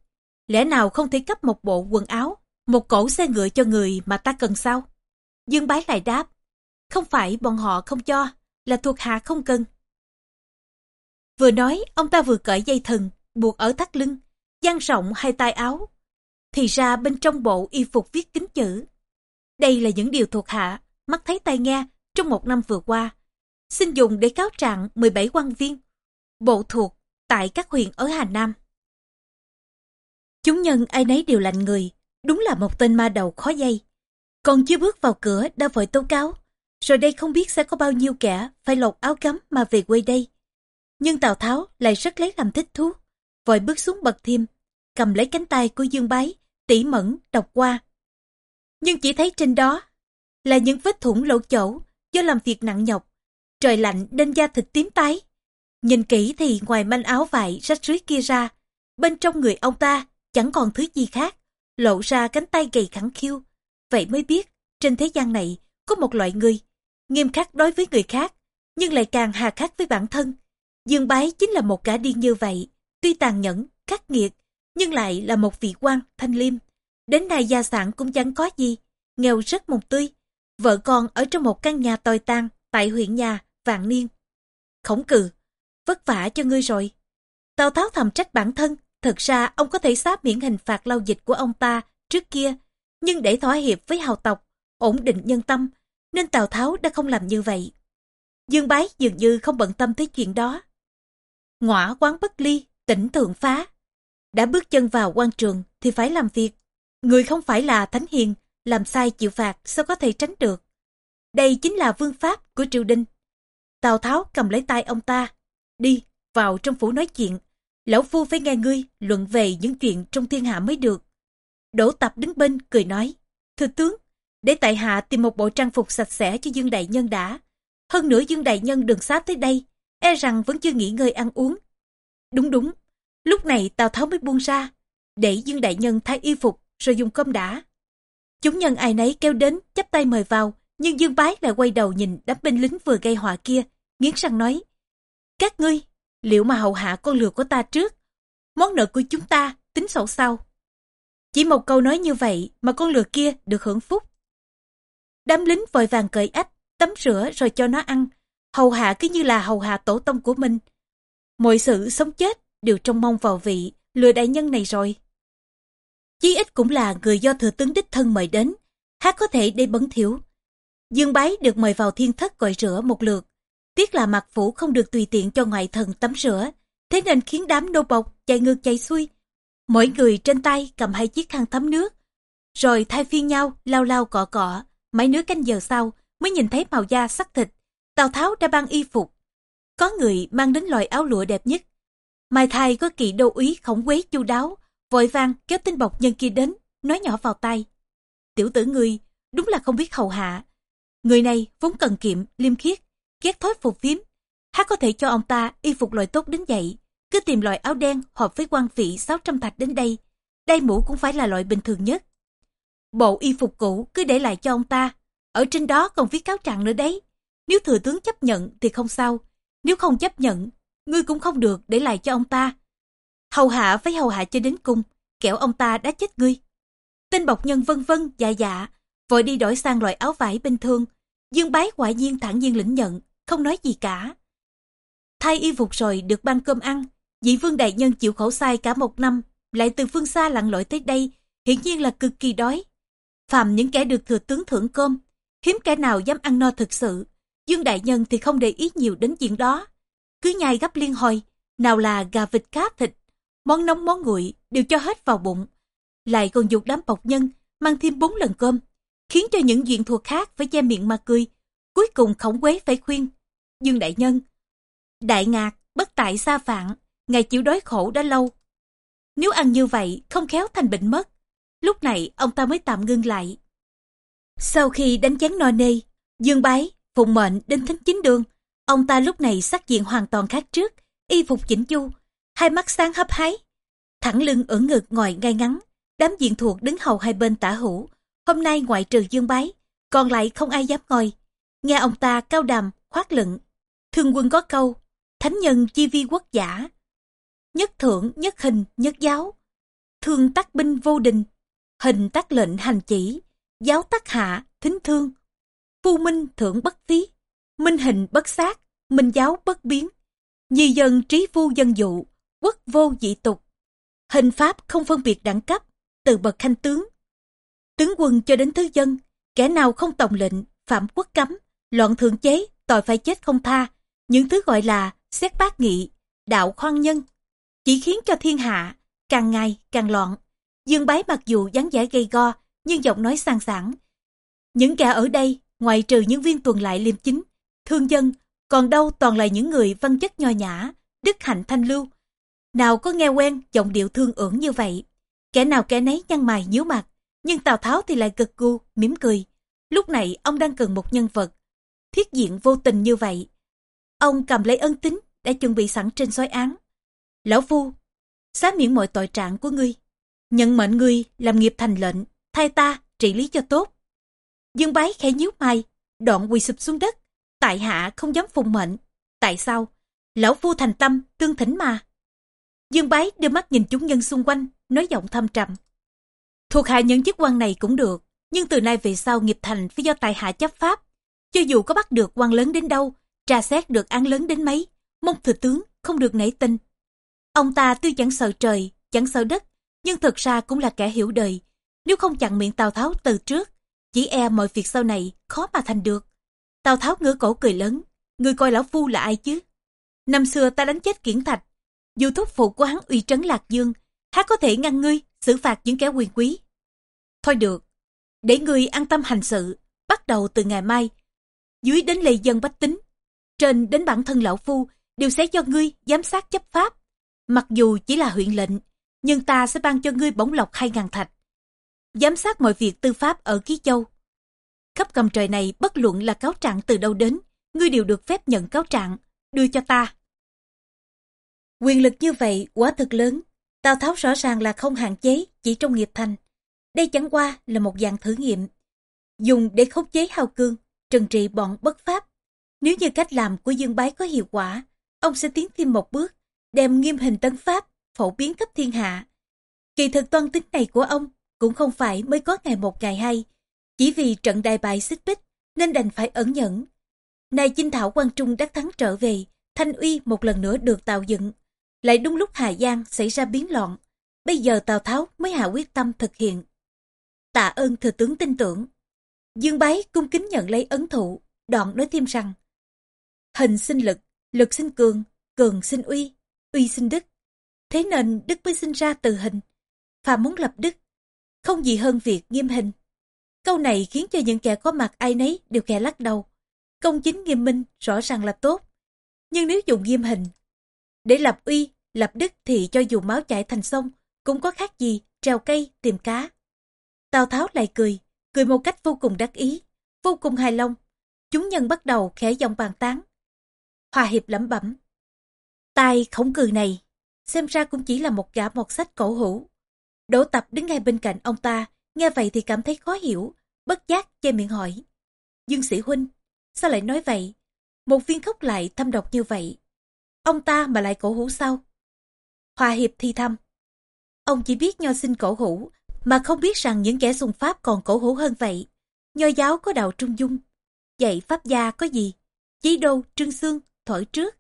Lẽ nào không thể cấp một bộ quần áo, một cỗ xe ngựa cho người mà ta cần sao? Dương Bái lại đáp, không phải bọn họ không cho, là thuộc hạ không cần. Vừa nói, ông ta vừa cởi dây thừng, buộc ở thắt lưng, dang rộng hai tay áo. Thì ra bên trong bộ y phục viết kính chữ. Đây là những điều thuộc hạ, mắt thấy tai nghe trong một năm vừa qua. Xin dùng để cáo trạng 17 quan viên, bộ thuộc tại các huyện ở Hà Nam. Chúng nhân ai nấy đều lạnh người, đúng là một tên ma đầu khó dây. Còn chưa bước vào cửa đã vội tố cáo, rồi đây không biết sẽ có bao nhiêu kẻ phải lột áo cấm mà về quê đây. Nhưng Tào Tháo lại rất lấy làm thích thú, vội bước xuống bậc thêm, cầm lấy cánh tay của Dương Bái, tỉ mẫn, đọc qua. Nhưng chỉ thấy trên đó là những vết thủng lỗ chỗ do làm việc nặng nhọc. Trời lạnh nên da thịt tím tái. Nhìn kỹ thì ngoài manh áo vải rách rưới kia ra, bên trong người ông ta chẳng còn thứ gì khác, lộ ra cánh tay gầy khẳng khiu. Vậy mới biết, trên thế gian này có một loại người, nghiêm khắc đối với người khác, nhưng lại càng hà khắc với bản thân. Dương Bái chính là một gã điên như vậy, tuy tàn nhẫn, khắc nghiệt, nhưng lại là một vị quan thanh liêm. Đến nay gia sản cũng chẳng có gì, nghèo rất mùng tươi. Vợ con ở trong một căn nhà tồi tàn tại huyện nhà, Vạn Niên. Khổng cừ, vất vả cho ngươi rồi. Tào Tháo thầm trách bản thân, thật ra ông có thể xá miễn hình phạt lao dịch của ông ta trước kia, nhưng để thỏa hiệp với hào tộc, ổn định nhân tâm, nên Tào Tháo đã không làm như vậy. Dương Bái dường như không bận tâm tới chuyện đó. Ngõa quán bất ly, tỉnh thượng phá. Đã bước chân vào quan trường thì phải làm việc. Người không phải là thánh hiền, làm sai chịu phạt sao có thể tránh được. Đây chính là vương pháp của triều đình. Tào Tháo cầm lấy tay ông ta. Đi, vào trong phủ nói chuyện. Lão Phu phải nghe ngươi luận về những chuyện trong thiên hạ mới được. Đỗ Tập đứng bên cười nói. Thưa tướng, để tại hạ tìm một bộ trang phục sạch sẽ cho Dương Đại Nhân đã. Hơn nữa Dương Đại Nhân đường xá tới đây, e rằng vẫn chưa nghỉ ngơi ăn uống. Đúng đúng, lúc này Tào Tháo mới buông ra, để Dương Đại Nhân thay y phục rồi dùng cơm đã. Chúng nhân ai nấy kêu đến, chắp tay mời vào, nhưng Dương Bái lại quay đầu nhìn đám binh lính vừa gây họa kia, nghiến răng nói. Các ngươi, liệu mà hậu hạ con lừa của ta trước? Món nợ của chúng ta, tính sổ sau. Chỉ một câu nói như vậy mà con lừa kia được hưởng phúc. Đám lính vội vàng cởi ách, tắm rửa rồi cho nó ăn. Hầu hạ cứ như là hầu hạ tổ tông của mình. Mọi sự sống chết đều trông mong vào vị lừa đại nhân này rồi. Chí ít cũng là người do thừa tướng đích thân mời đến, hát có thể để bấn thiểu. Dương Bái được mời vào thiên thất gọi rửa một lượt. Tiếc là mặt phủ không được tùy tiện cho ngoại thần tắm rửa, thế nên khiến đám nô bộc chạy ngược chạy xuôi. Mỗi người trên tay cầm hai chiếc khăn thấm nước, rồi thay phiên nhau lao lao cọ cọ, mấy nửa canh giờ sau mới nhìn thấy màu da sắc thịt. Tào Tháo đã ban y phục. Có người mang đến loại áo lụa đẹp nhất. Mai thai có kỳ đô úy khổng quế chu đáo, vội vàng kéo tên bọc nhân kia đến, nói nhỏ vào tay. Tiểu tử người, đúng là không biết hầu hạ. Người này vốn cần kiệm, liêm khiết, ghét thói phục phím Hát có thể cho ông ta y phục loại tốt đến vậy. Cứ tìm loại áo đen hợp với quan vị 600 thạch đến đây. Đây mũ cũng phải là loại bình thường nhất. Bộ y phục cũ cứ để lại cho ông ta. Ở trên đó còn viết cáo trạng nữa đấy. Nếu thừa tướng chấp nhận thì không sao. Nếu không chấp nhận, ngươi cũng không được để lại cho ông ta. Hầu hạ với hầu hạ cho đến cùng, kẻo ông ta đã chết ngươi. Tên bọc nhân vân vân dạ dạ, vội đi đổi sang loại áo vải bình thường. Dương bái quả nhiên thẳng nhiên lĩnh nhận, không nói gì cả. Thay y phục rồi được ban cơm ăn, dị vương đại nhân chịu khổ sai cả một năm, lại từ phương xa lặn lội tới đây, hiển nhiên là cực kỳ đói. Phàm những kẻ được thừa tướng thưởng cơm, hiếm kẻ nào dám ăn no thực sự. Dương đại nhân thì không để ý nhiều đến chuyện đó. Cứ nhai gấp liên hồi, nào là gà vịt cá thịt, món nóng món nguội đều cho hết vào bụng. Lại còn dục đám bọc nhân, mang thêm bốn lần cơm, khiến cho những diện thuộc khác phải che miệng mà cười. Cuối cùng khổng quế phải khuyên. Dương đại nhân, đại ngạc, bất tại xa phạn, ngài chịu đói khổ đã lâu. Nếu ăn như vậy, không khéo thành bệnh mất. Lúc này, ông ta mới tạm ngưng lại. Sau khi đánh chén no nê, Dương bái, phụng mệnh đến thánh chính đường, Ông ta lúc này sắc diện hoàn toàn khác trước, y phục chỉnh chu, hai mắt sáng hấp hái. Thẳng lưng ở ngực ngồi ngay ngắn, đám diện thuộc đứng hầu hai bên tả hữu. Hôm nay ngoại trừ dương bái, còn lại không ai dám ngồi. Nghe ông ta cao đàm, khoác lựng. Thương quân có câu, thánh nhân chi vi quốc giả. Nhất thượng, nhất hình, nhất giáo. Thương tác binh vô đình, hình tác lệnh hành chỉ, giáo tác hạ, thính thương. Phu minh thượng bất phí, minh hình bất xác, minh giáo bất biến. Nhi dân trí vu dân dụ, quốc vô dị tục. Hình pháp không phân biệt đẳng cấp, từ bậc khanh tướng. Tướng quân cho đến thứ dân, kẻ nào không tòng lệnh, phạm quốc cấm, loạn thượng chế, tội phải chết không tha. Những thứ gọi là xét bác nghị, đạo khoan nhân, chỉ khiến cho thiên hạ càng ngày càng loạn. Dương bái mặc dù dáng vẻ gay go, nhưng giọng nói sang sảng. Những kẻ ở đây, ngoại trừ những viên tuần lại liêm chính, thương dân, còn đâu toàn là những người văn chất nho nhã, đức hạnh thanh lưu. Nào có nghe quen giọng điệu thương ưỡng như vậy. Kẻ nào kẻ nấy nhăn mày nhíu mặt, nhưng Tào Tháo thì lại gật gù, mỉm cười. Lúc này ông đang cần một nhân vật, thiết diện vô tình như vậy. Ông cầm lấy ân tính đã chuẩn bị sẵn trên sói án. Lão Phu, xá miễn mọi tội trạng của ngươi. Nhận mệnh ngươi làm nghiệp thành lệnh, thay ta trị lý cho tốt. Dương bái khẽ nhíu mày, đoạn quỳ sụp xuống đất. Tại hạ không dám phụng mệnh. Tại sao? Lão Phu thành tâm, tương thỉnh mà. Dương bái đưa mắt nhìn chúng nhân xung quanh, nói giọng thâm trầm. Thuộc hạ những chức quan này cũng được, nhưng từ nay về sau nghiệp thành phải do tại hạ chấp pháp. Cho dù có bắt được quan lớn đến đâu, tra xét được án lớn đến mấy, mong thừa tướng không được nảy tin. Ông ta tuy chẳng sợ trời, chẳng sợ đất, nhưng thật ra cũng là kẻ hiểu đời. Nếu không chặn miệng Tào Tháo từ trước, chỉ e mọi việc sau này khó mà thành được. Tào Tháo ngửa cổ cười lớn, người coi lão phu là ai chứ? Năm xưa ta đánh chết kiển thạch, dù thúc phụ của hắn uy trấn lạc dương, há có thể ngăn ngươi xử phạt những kẻ quyền quý. Thôi được, để ngươi an tâm hành sự, bắt đầu từ ngày mai, dưới đến lề dân bách tính, trên đến bản thân lão phu đều sẽ cho ngươi giám sát chấp pháp. Mặc dù chỉ là huyện lệnh, nhưng ta sẽ ban cho ngươi bổng lộc hai ngàn thạch. Giám sát mọi việc tư pháp ở Ký Châu. Khắp cầm trời này bất luận là cáo trạng từ đâu đến, ngươi đều được phép nhận cáo trạng, đưa cho ta. Quyền lực như vậy quá thực lớn, Tào Tháo rõ ràng là không hạn chế chỉ trong nghiệp thành. Đây chẳng qua là một dạng thử nghiệm, dùng để khống chế hào cương, trừng trị bọn bất pháp. Nếu như cách làm của Dương Bái có hiệu quả, ông sẽ tiến thêm một bước, đem nghiêm hình tấn pháp, phổ biến khắp thiên hạ. Kỳ thực toan tính này của ông cũng không phải mới có ngày một ngày hai, chỉ vì trận đại bại xích bích nên đành phải ẩn nhẫn. nay chinh thảo quan trung đắc thắng trở về, thanh uy một lần nữa được tạo dựng. Lại đúng lúc Hà Giang xảy ra biến loạn, bây giờ Tào Tháo mới hạ quyết tâm thực hiện. Tạ ơn thừa tướng tin tưởng. Dương Bái cung kính nhận lấy ấn thụ, đoạn nói thêm rằng Hình sinh lực, lực sinh cường, cường sinh uy, uy sinh đức. Thế nên đức mới sinh ra từ hình. Phàm muốn lập đức, không gì hơn việc nghiêm hình. Câu này khiến cho những kẻ có mặt ai nấy đều khẽ lắc đầu. Công chính nghiêm minh rõ ràng là tốt. Nhưng nếu dùng nghiêm hình, để lập uy, lập đức thì cho dù máu chảy thành sông, cũng có khác gì treo cây tìm cá. Tào Tháo lại cười, cười một cách vô cùng đắc ý, vô cùng hài lòng. Chúng nhân bắt đầu khẽ giọng bàn tán. Hòa hiệp lẩm bẩm. Tai khổng cười này, xem ra cũng chỉ là một gã một sách cổ hữu. Đỗ tập đứng ngay bên cạnh ông ta, nghe vậy thì cảm thấy khó hiểu, bất giác che miệng hỏi. Dương sĩ huynh, sao lại nói vậy? Một viên khóc lại thâm độc như vậy. Ông ta mà lại cổ hữu sao? Hòa hiệp thi thăm. Ông chỉ biết nho sinh cổ hữu, mà không biết rằng những kẻ xung pháp còn cổ hữu hơn vậy. Nho giáo có đạo trung dung, dạy pháp gia có gì? Chí đô, trương xương, thổi trước,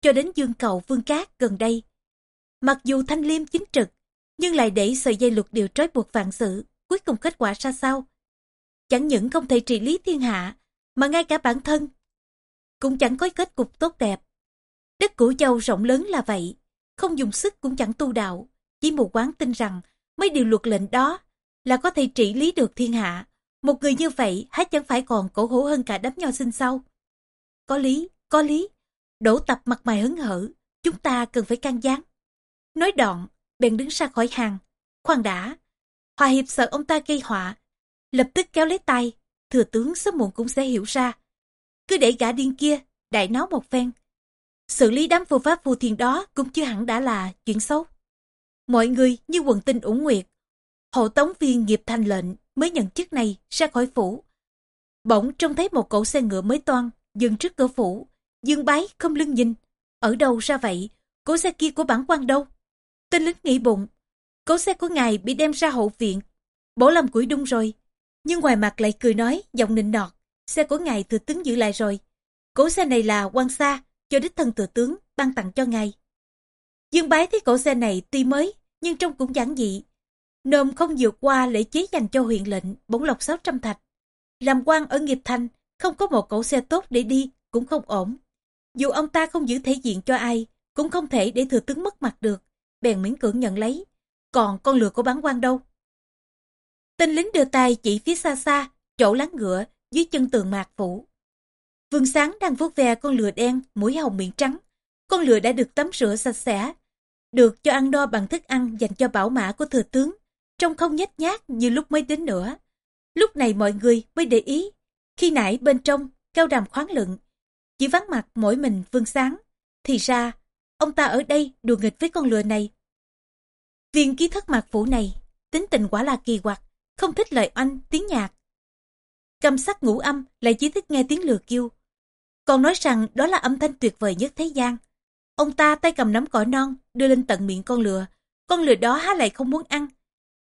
cho đến dương cầu vương cát gần đây. Mặc dù thanh liêm chính trực, nhưng lại để sợi dây luật điều trói buộc vạn sự, cuối cùng kết quả ra sao? Chẳng những không thể trị lý thiên hạ, mà ngay cả bản thân cũng chẳng có kết cục tốt đẹp. Đất của châu rộng lớn là vậy, không dùng sức cũng chẳng tu đạo, chỉ mù quáng tin rằng mấy điều luật lệnh đó là có thể trị lý được thiên hạ. Một người như vậy há chẳng phải còn cổ hủ hơn cả đám nho sinh sau. Có lý, có lý. Đổ tập mặt mày hứng hở, chúng ta cần phải can gián. Nói đoạn, bèn đứng ra khỏi hàng. Khoan đã, Hòa Hiệp sợ ông ta gây họa, lập tức kéo lấy tay, thừa tướng sớm muộn cũng sẽ hiểu ra. Cứ để gã điên kia đại náo một phen. Xử lý đám phù pháp phù thiền đó cũng chưa hẳn đã là chuyện xấu. Mọi người như quần tinh ủng nguyệt, hộ tống viên nghiệp thành lệnh mới nhận chức này ra khỏi phủ. Bỗng trông thấy một cỗ xe ngựa mới toan, dừng trước cửa phủ, dương bái không lưng nhìn. Ở đâu ra vậy? Cỗ xe kia của bản quan đâu? Tên lính nghĩ bụng. Cỗ xe của ngài bị đem ra hậu viện. Bổ làm củi đung rồi. Nhưng ngoài mặt lại cười nói, giọng nịnh nọt. Xe của ngài thừa tướng giữ lại rồi. Cỗ xe này là quan xa, cho đích thân thừa tướng, ban tặng cho ngài. Dương bái thấy cỗ xe này tuy mới, nhưng trông cũng giản dị. Nôm không vượt qua lễ chế dành cho huyện lệnh, bổng lộc 600 thạch. Làm quan ở nghiệp thành, không có một cỗ xe tốt để đi, cũng không ổn. Dù ông ta không giữ thể diện cho ai, cũng không thể để thừa tướng mất mặt được, bèn miễn cưỡng nhận lấy. Còn con lừa của bán quan đâu? Tên lính đưa tay chỉ phía xa xa, chỗ láng ngựa, dưới chân tường mạc phủ. Vương Sáng đang vuốt ve con lừa đen, mũi hồng miệng trắng. Con lừa đã được tắm rửa sạch sẽ, được cho ăn đo bằng thức ăn dành cho bảo mã của thừa tướng, trông không nhếch nhác như lúc mới đến nữa. Lúc này mọi người mới để ý, khi nãy bên trong, cao đàm khoáng lượng, chỉ vắng mặt mỗi mình Vương Sáng. Thì ra, ông ta ở đây đùa nghịch với con lừa này. Viên ký thất mạc phủ này, tính tình quả là kỳ quặc, không thích lời oanh, tiếng nhạc. Cầm sắc ngũ âm lại chỉ thích nghe tiếng lừa kêu. Còn nói rằng đó là âm thanh tuyệt vời nhất thế gian. Ông ta tay cầm nắm cỏ non, đưa lên tận miệng con lừa. Con lừa đó há lại không muốn ăn.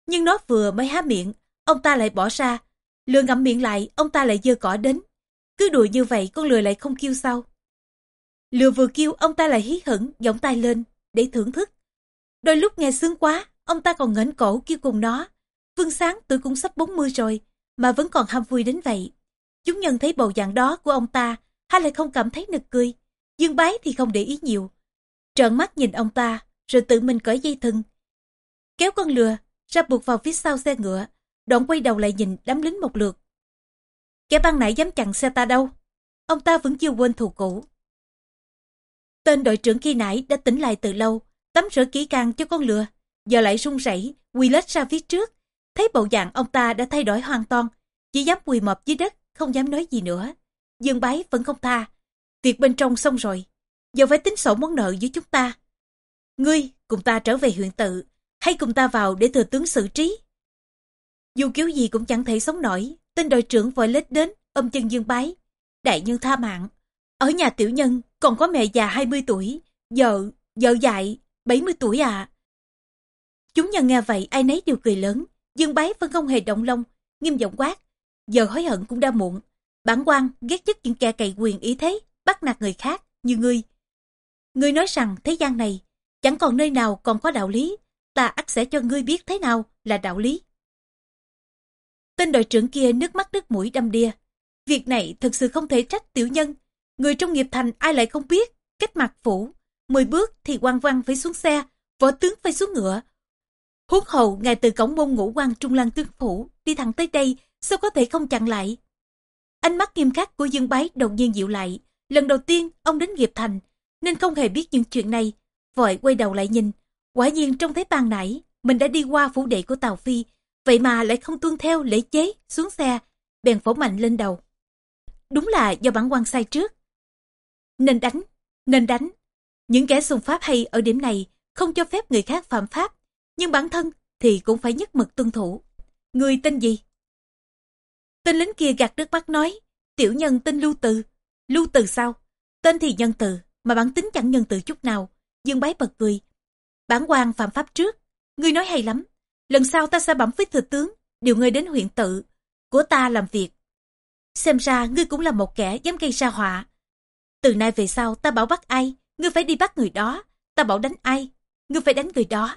Nhưng nó vừa mới há miệng, ông ta lại bỏ ra. Lừa ngậm miệng lại, ông ta lại dơ cỏ đến. Cứ đùa như vậy con lừa lại không kêu sao. Lừa vừa kêu ông ta lại hí hửng, giọng tay lên, để thưởng thức. Đôi lúc nghe sướng quá, ông ta còn ngẩng cổ kêu cùng nó. Vương Sáng tuổi cũng sắp 40 rồi, mà vẫn còn ham vui đến vậy. Chúng nhân thấy bầu dạng đó của ông ta, hay lại không cảm thấy nực cười. Dương bái thì không để ý nhiều. Trợn mắt nhìn ông ta, rồi tự mình cởi dây thừng. Kéo con lừa, ra buộc vào phía sau xe ngựa, đoạn quay đầu lại nhìn đám lính một lượt. Kẻ băng nãy dám chặn xe ta đâu. Ông ta vẫn chưa quên thù cũ. Tên đội trưởng khi nãy đã tỉnh lại từ lâu, tắm rửa kỹ càng cho con lừa, giờ lại run rẩy, quỳ lết ra phía trước. Thấy bộ dạng ông ta đã thay đổi hoàn toàn, chỉ dám quỳ mọp dưới đất, không dám nói gì nữa. Dương bái vẫn không tha. Việc bên trong xong rồi, giờ phải tính sổ món nợ giữa chúng ta. Ngươi cùng ta trở về huyện tự, hay cùng ta vào để thừa tướng xử trí. Dù kiểu gì cũng chẳng thể sống nổi, tên đội trưởng vội lết đến, ôm chân dương bái. Đại nhân tha mạng. Ở nhà tiểu nhân còn có mẹ già 20 tuổi, vợ, vợ dại, 70 tuổi à. Chúng nhân nghe vậy ai nấy đều cười lớn, dương bái vẫn không hề động lông, nghiêm giọng quát. Giờ hối hận cũng đã muộn. Bản quan ghét nhất những kẻ cậy quyền ý thế, bắt nạt người khác, như ngươi. Ngươi nói rằng thế gian này, chẳng còn nơi nào còn có đạo lý, ta ắt sẽ cho ngươi biết thế nào là đạo lý. Tên đội trưởng kia nước mắt nước mũi đâm đia. Việc này thực sự không thể trách tiểu nhân. Người trong nghiệp thành ai lại không biết, cách mặt phủ. Mười bước thì quan văn phải xuống xe, võ tướng phải xuống ngựa. Huống hầu ngài từ cổng môn ngũ quan trung lăng tướng phủ, đi thẳng tới đây, sao có thể không chặn lại. Ánh mắt nghiêm khắc của Dương Bái đột nhiên dịu lại. Lần đầu tiên ông đến nghiệp thành, nên không hề biết những chuyện này. Vội quay đầu lại nhìn, quả nhiên trông thấy ban nãy, mình đã đi qua phủ đệ của Tào Phi, vậy mà lại không tuân theo lễ chế, xuống xe, bèn phổ mạnh lên đầu. Đúng là do bản quan sai trước. Nên đánh, nên đánh. Những kẻ xung pháp hay ở điểm này không cho phép người khác phạm pháp, nhưng bản thân thì cũng phải nhất mực tuân thủ. Người tên gì? Tên lính kia gạt nước mắt nói, tiểu nhân tên Lưu Từ. Lưu Từ sao? Tên thì nhân từ, mà bản tính chẳng nhân từ chút nào. Dương bái bật cười. Bản quan phạm pháp trước, ngươi nói hay lắm. Lần sau ta sẽ bẩm với thừa tướng, điều ngươi đến huyện tự, của ta làm việc. Xem ra ngươi cũng là một kẻ dám gây ra họa. Từ nay về sau ta bảo bắt ai, ngươi phải đi bắt người đó. Ta bảo đánh ai, ngươi phải đánh người đó.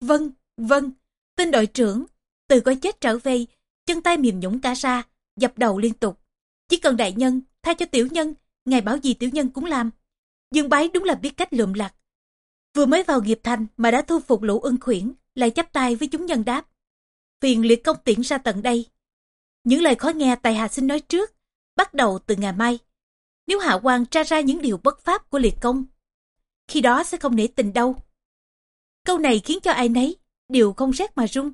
Vâng, vâng, tên đội trưởng, từ coi chết trở về, chân tay mềm nhũng cả ra, dập đầu liên tục. Chỉ cần đại nhân, thay cho tiểu nhân, ngài bảo gì tiểu nhân cũng làm. Dương bái đúng là biết cách lượm lặt. Vừa mới vào nghiệp thành mà đã thu phục lũ ưng khuyển, lại chấp tay với chúng nhân đáp. Phiền liệt công tiễn ra tận đây. Những lời khó nghe tài hạ xin nói trước, bắt đầu từ ngày mai. Nếu hạ quan tra ra những điều bất pháp của liệt công, khi đó sẽ không nể tình đâu. Câu này khiến cho ai nấy, đều không rét mà run.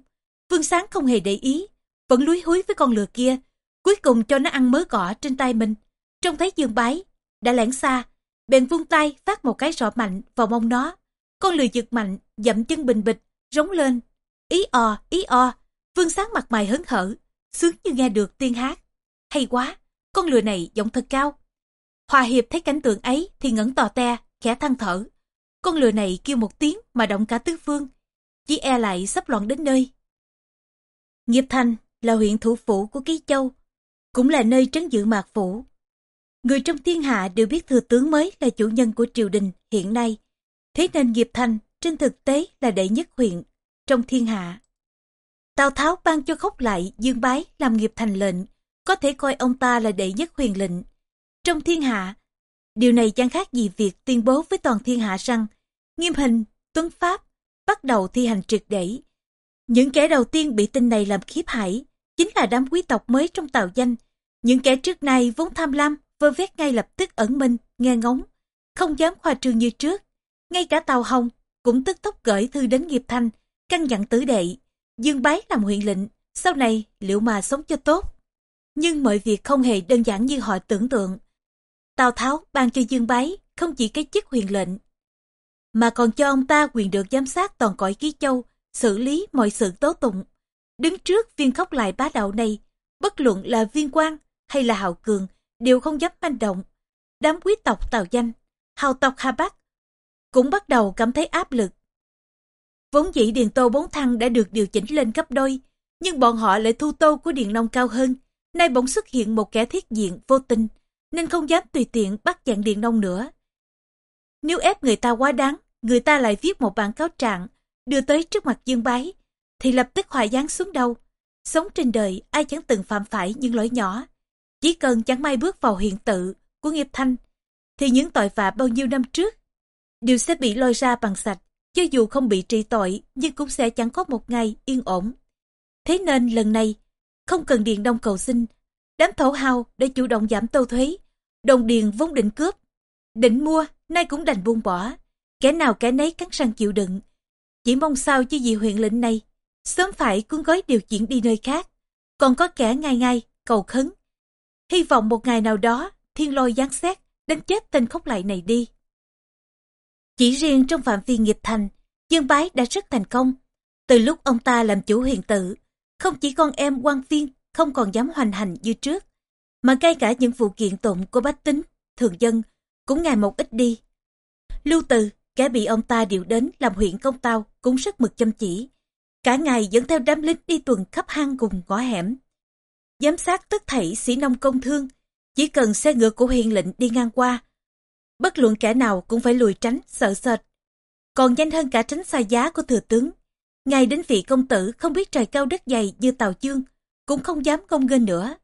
Vương Sáng không hề để ý, vẫn lúi húi với con lừa kia, cuối cùng cho nó ăn mớ cỏ trên tay mình. Trông thấy dương bái, đã lẻn xa, bèn vung tay phát một cái rõ mạnh vào mông nó. Con lừa giật mạnh, dậm chân bình bịch, rống lên. Ý o, ý o, vương sáng mặt mày hớn hở, sướng như nghe được tiên hát. Hay quá, con lừa này giọng thật cao. Hòa hiệp thấy cảnh tượng ấy thì ngẩn tò te, khẽ than thở. Con lừa này kêu một tiếng mà động cả tứ phương, chỉ e lại sắp loạn đến nơi. Nghiệp Thành là huyện thủ phủ của Ký Châu, cũng là nơi trấn giữ mạc phủ. Người trong thiên hạ đều biết thừa tướng mới là chủ nhân của triều đình hiện nay. Thế nên Nghiệp Thành trên thực tế là đệ nhất huyện trong thiên hạ. Tào Tháo ban cho khốc lại Dương Bái làm Nghiệp Thành lệnh, có thể coi ông ta là đệ nhất huyền lệnh. Trong thiên hạ, điều này chẳng khác gì việc tuyên bố với toàn thiên hạ rằng nghiêm hình, tuấn pháp, bắt đầu thi hành triệt để. Những kẻ đầu tiên bị tin này làm khiếp hãi chính là đám quý tộc mới trong tàu danh. Những kẻ trước nay vốn tham lam, vơ vét ngay lập tức ẩn minh, nghe ngóng, không dám khoa trương như trước. Ngay cả Tàu Hồng cũng tức tốc gửi thư đến nghiệp thanh, căn dặn tử đệ, dương bái làm huyện lệnh, sau này liệu mà sống cho tốt. Nhưng mọi việc không hề đơn giản như họ tưởng tượng. Tào Tháo ban cho Dương Bái không chỉ cái chức huyền lệnh, mà còn cho ông ta quyền được giám sát toàn cõi ký châu, xử lý mọi sự tố tụng. Đứng trước viên khóc lại bá đạo này, bất luận là viên quan hay là hào cường, đều không dám manh động. Đám quý tộc tào danh, hào tộc Hà Bắc, cũng bắt đầu cảm thấy áp lực. Vốn dĩ Điền Tô bốn thăng đã được điều chỉnh lên gấp đôi, nhưng bọn họ lại thu tô của Điền Nông cao hơn. Nay bỗng xuất hiện một kẻ thiết diện vô tình, nên không dám tùy tiện bắt dạng Điền Nông nữa. Nếu ép người ta quá đáng, người ta lại viết một bản cáo trạng, đưa tới trước mặt Dương Bái, thì lập tức hòa giáng xuống đâu. Sống trên đời, ai chẳng từng phạm phải những lỗi nhỏ. Chỉ cần chẳng may bước vào hiện tự của nghiệp thanh, thì những tội phạm bao nhiêu năm trước đều sẽ bị lôi ra bằng sạch, cho dù không bị trị tội, nhưng cũng sẽ chẳng có một ngày yên ổn. Thế nên lần này, không cần điền đông cầu xin, đám thổ hào đã chủ động giảm tâu thuế, đồng điền vốn định cướp, định mua, nay cũng đành buông bỏ, kẻ nào kẻ nấy cắn răng chịu đựng. Chỉ mong sao chứ gì huyện lệnh này, sớm phải cuốn gói điều chuyển đi nơi khác, còn có kẻ ngay ngay, cầu khấn. Hy vọng một ngày nào đó, thiên lôi giáng xét, đánh chết tên khóc lại này đi. Chỉ riêng trong phạm vi nghiệp thành, Dương Bái đã rất thành công. Từ lúc ông ta làm chủ huyền tự, không chỉ con em quan viên không còn dám hoành hành như trước, mà ngay cả những vụ kiện tụng của bách tính, thường dân cũng ngày một ít đi. Lưu Từ, kẻ bị ông ta điều đến làm huyện công tao cũng rất mực chăm chỉ. Cả ngày dẫn theo đám lính đi tuần khắp hang cùng ngõ hẻm. Giám sát tất thảy sĩ nông công thương, chỉ cần xe ngựa của huyện lệnh đi ngang qua. Bất luận kẻ nào cũng phải lùi tránh, sợ sệt. Còn nhanh hơn cả tránh xa giá của thừa tướng. Ngay đến vị công tử không biết trời cao đất dày như Tào Dương, cũng không dám công nghênh nữa.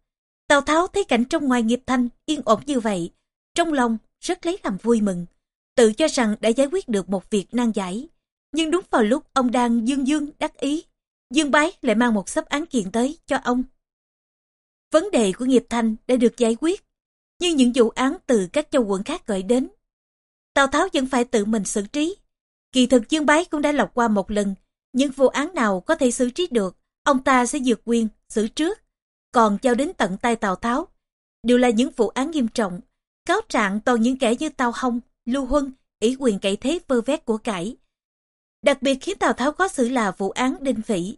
Tào Tháo thấy cảnh trong ngoài nghiệp thanh yên ổn như vậy, trong lòng rất lấy làm vui mừng, tự cho rằng đã giải quyết được một việc nan giải. Nhưng đúng vào lúc ông đang dương dương đắc ý, Dương Bái lại mang một sấp án kiện tới cho ông. Vấn đề của nghiệp thanh đã được giải quyết, nhưng những vụ án từ các châu quận khác gửi đến. Tào Tháo vẫn phải tự mình xử trí. Kỳ thực Dương Bái cũng đã lọc qua một lần, những vụ án nào có thể xử trí được, ông ta sẽ dược quyền, xử trước. Còn giao đến tận tay Tào Tháo, đều là những vụ án nghiêm trọng. Cáo trạng toàn những kẻ như Tào Hông, Lưu Huân, ủy quyền cậy thế vơ vét của cải. Đặc biệt khiến Tào Tháo khó xử là vụ án Đinh Phỉ.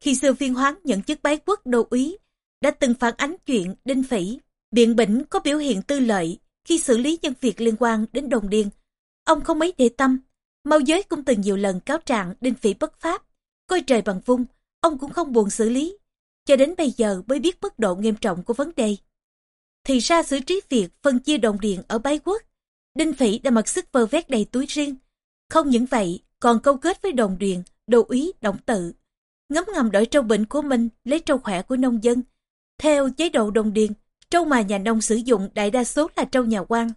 Khi xưa phiên hoán nhận chức bái quốc đô úy, đã từng phản ánh chuyện Đinh Phỉ, biện bỉnh có biểu hiện tư lợi khi xử lý nhân việc liên quan đến đồng điên. Ông không mấy để tâm, mau giới cũng từng nhiều lần cáo trạng Đinh Phỉ bất pháp, coi trời bằng vung, ông cũng không buồn xử lý. Cho đến bây giờ mới biết mức độ nghiêm trọng của vấn đề. Thì ra xử trí việc phân chia đồng điện ở bái quốc, Đinh Phỉ đã mặc sức vơ vét đầy túi riêng. Không những vậy, còn câu kết với đồng điện, đồ úy, động tự. Ngấm ngầm đổi trâu bệnh của mình lấy trâu khỏe của nông dân. Theo chế độ đồng điền, trâu mà nhà nông sử dụng đại đa số là trâu nhà quan.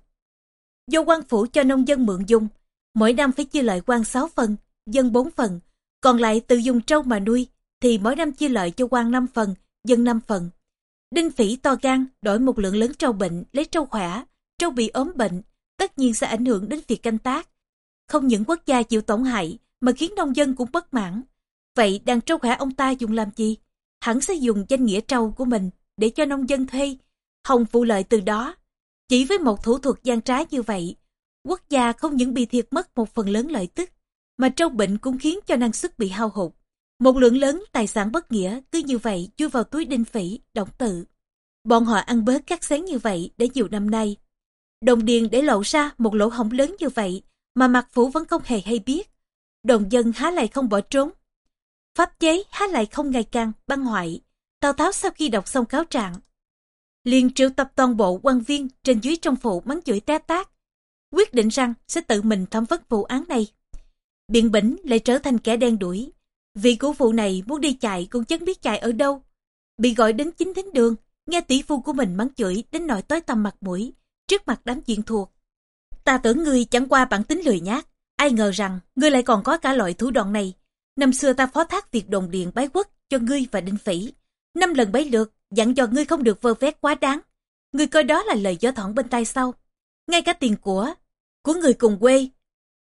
Do quan phủ cho nông dân mượn dùng, mỗi năm phải chia lợi quan 6 phần, dân 4 phần, còn lại tự dùng trâu mà nuôi, thì mỗi năm chia lợi cho quan 5 phần, dân 5 phần. Đinh phỉ to gan, đổi một lượng lớn trâu bệnh, lấy trâu khỏe, trâu bị ốm bệnh, tất nhiên sẽ ảnh hưởng đến việc canh tác. Không những quốc gia chịu tổn hại, mà khiến nông dân cũng bất mãn. Vậy đàn trâu khỏe ông ta dùng làm gì? Hẳn sẽ dùng danh nghĩa trâu của mình để cho nông dân thuê, hồng phụ lợi từ đó. Chỉ với một thủ thuật gian trá như vậy, quốc gia không những bị thiệt mất một phần lớn lợi tức, mà trâu bệnh cũng khiến cho năng suất bị hao hụt. Một lượng lớn tài sản bất nghĩa cứ như vậy chui vào túi đinh phỉ, động tự. Bọn họ ăn bớt cắt xén như vậy để nhiều năm nay. Đồng điền để lộ ra một lỗ hổng lớn như vậy mà mặt phủ vẫn không hề hay biết. Đồng dân há lại không bỏ trốn. Pháp chế há lại không ngày càng băng hoại. Tào Tháo sau khi đọc xong cáo trạng, liền triệu tập toàn bộ quan viên trên dưới trong phủ mắng chửi té tác, quyết định rằng sẽ tự mình thẩm vấn vụ án này. Biện Bỉnh lại trở thành kẻ đen đuổi. Vị của phụ này muốn đi chạy cũng chẳng biết chạy ở đâu. Bị gọi đến chính thính đường, nghe tỷ phu của mình mắng chửi đến nỗi tối tăm mặt mũi, trước mặt đám chuyện thuộc. Ta tưởng ngươi chẳng qua bản tính lười nhát, ai ngờ rằng ngươi lại còn có cả loại thủ đoạn này. Năm xưa ta phó thác việc đồng điện bái quốc cho ngươi và Đinh Phỉ. Năm lần bấy lượt, dặn dò ngươi không được vơ vét quá đáng. Ngươi coi đó là lời gió thoảng bên tay sau. Ngay cả tiền của, của người cùng quê,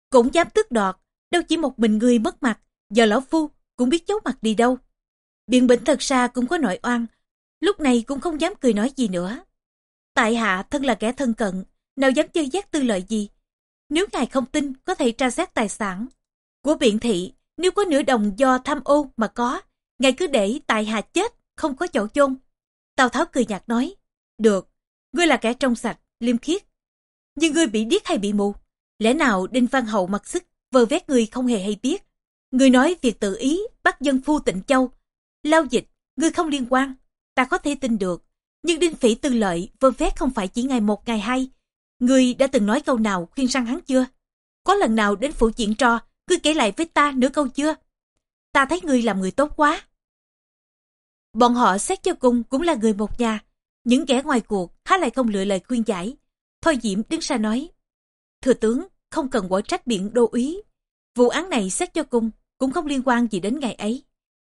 cũng dám tước đoạt, đâu chỉ một mình ngươi mất mặt, giờ lão phu cũng biết giấu mặt đi đâu. Biện bệnh thật ra cũng có nội oan, lúc này cũng không dám cười nói gì nữa. Tại hạ thân là kẻ thân cận, nào dám chơi giác tư lợi gì. Nếu ngài không tin, có thể tra xét tài sản của biện thị, nếu có nửa đồng do tham ô mà có, ngài cứ để tại hạ chết, không có chỗ chôn. Tào Tháo cười nhạt nói, được, ngươi là kẻ trong sạch, liêm khiết. Nhưng ngươi bị điếc hay bị mù? Lẽ nào Đinh Văn Hậu mặc sức, vờ vét ngươi không hề hay biết? Người nói việc tự ý bắt dân phu tịnh châu, lao dịch, ngươi không liên quan, ta có thể tin được. Nhưng Đinh Phỉ tư lợi, vơ vét không phải chỉ ngày một ngày hai. Ngươi đã từng nói câu nào khuyên răng hắn chưa? Có lần nào đến phủ chuyện trò, cứ kể lại với ta nửa câu chưa? Ta thấy ngươi làm người tốt quá. Bọn họ xét cho cùng cũng là người một nhà. Những kẻ ngoài cuộc há lại không lựa lời khuyên giải. Thôi Diễm đứng ra nói. Thừa tướng, không cần quả trách biện đô úy. Vụ án này xét cho cùng cũng không liên quan gì đến ngày ấy.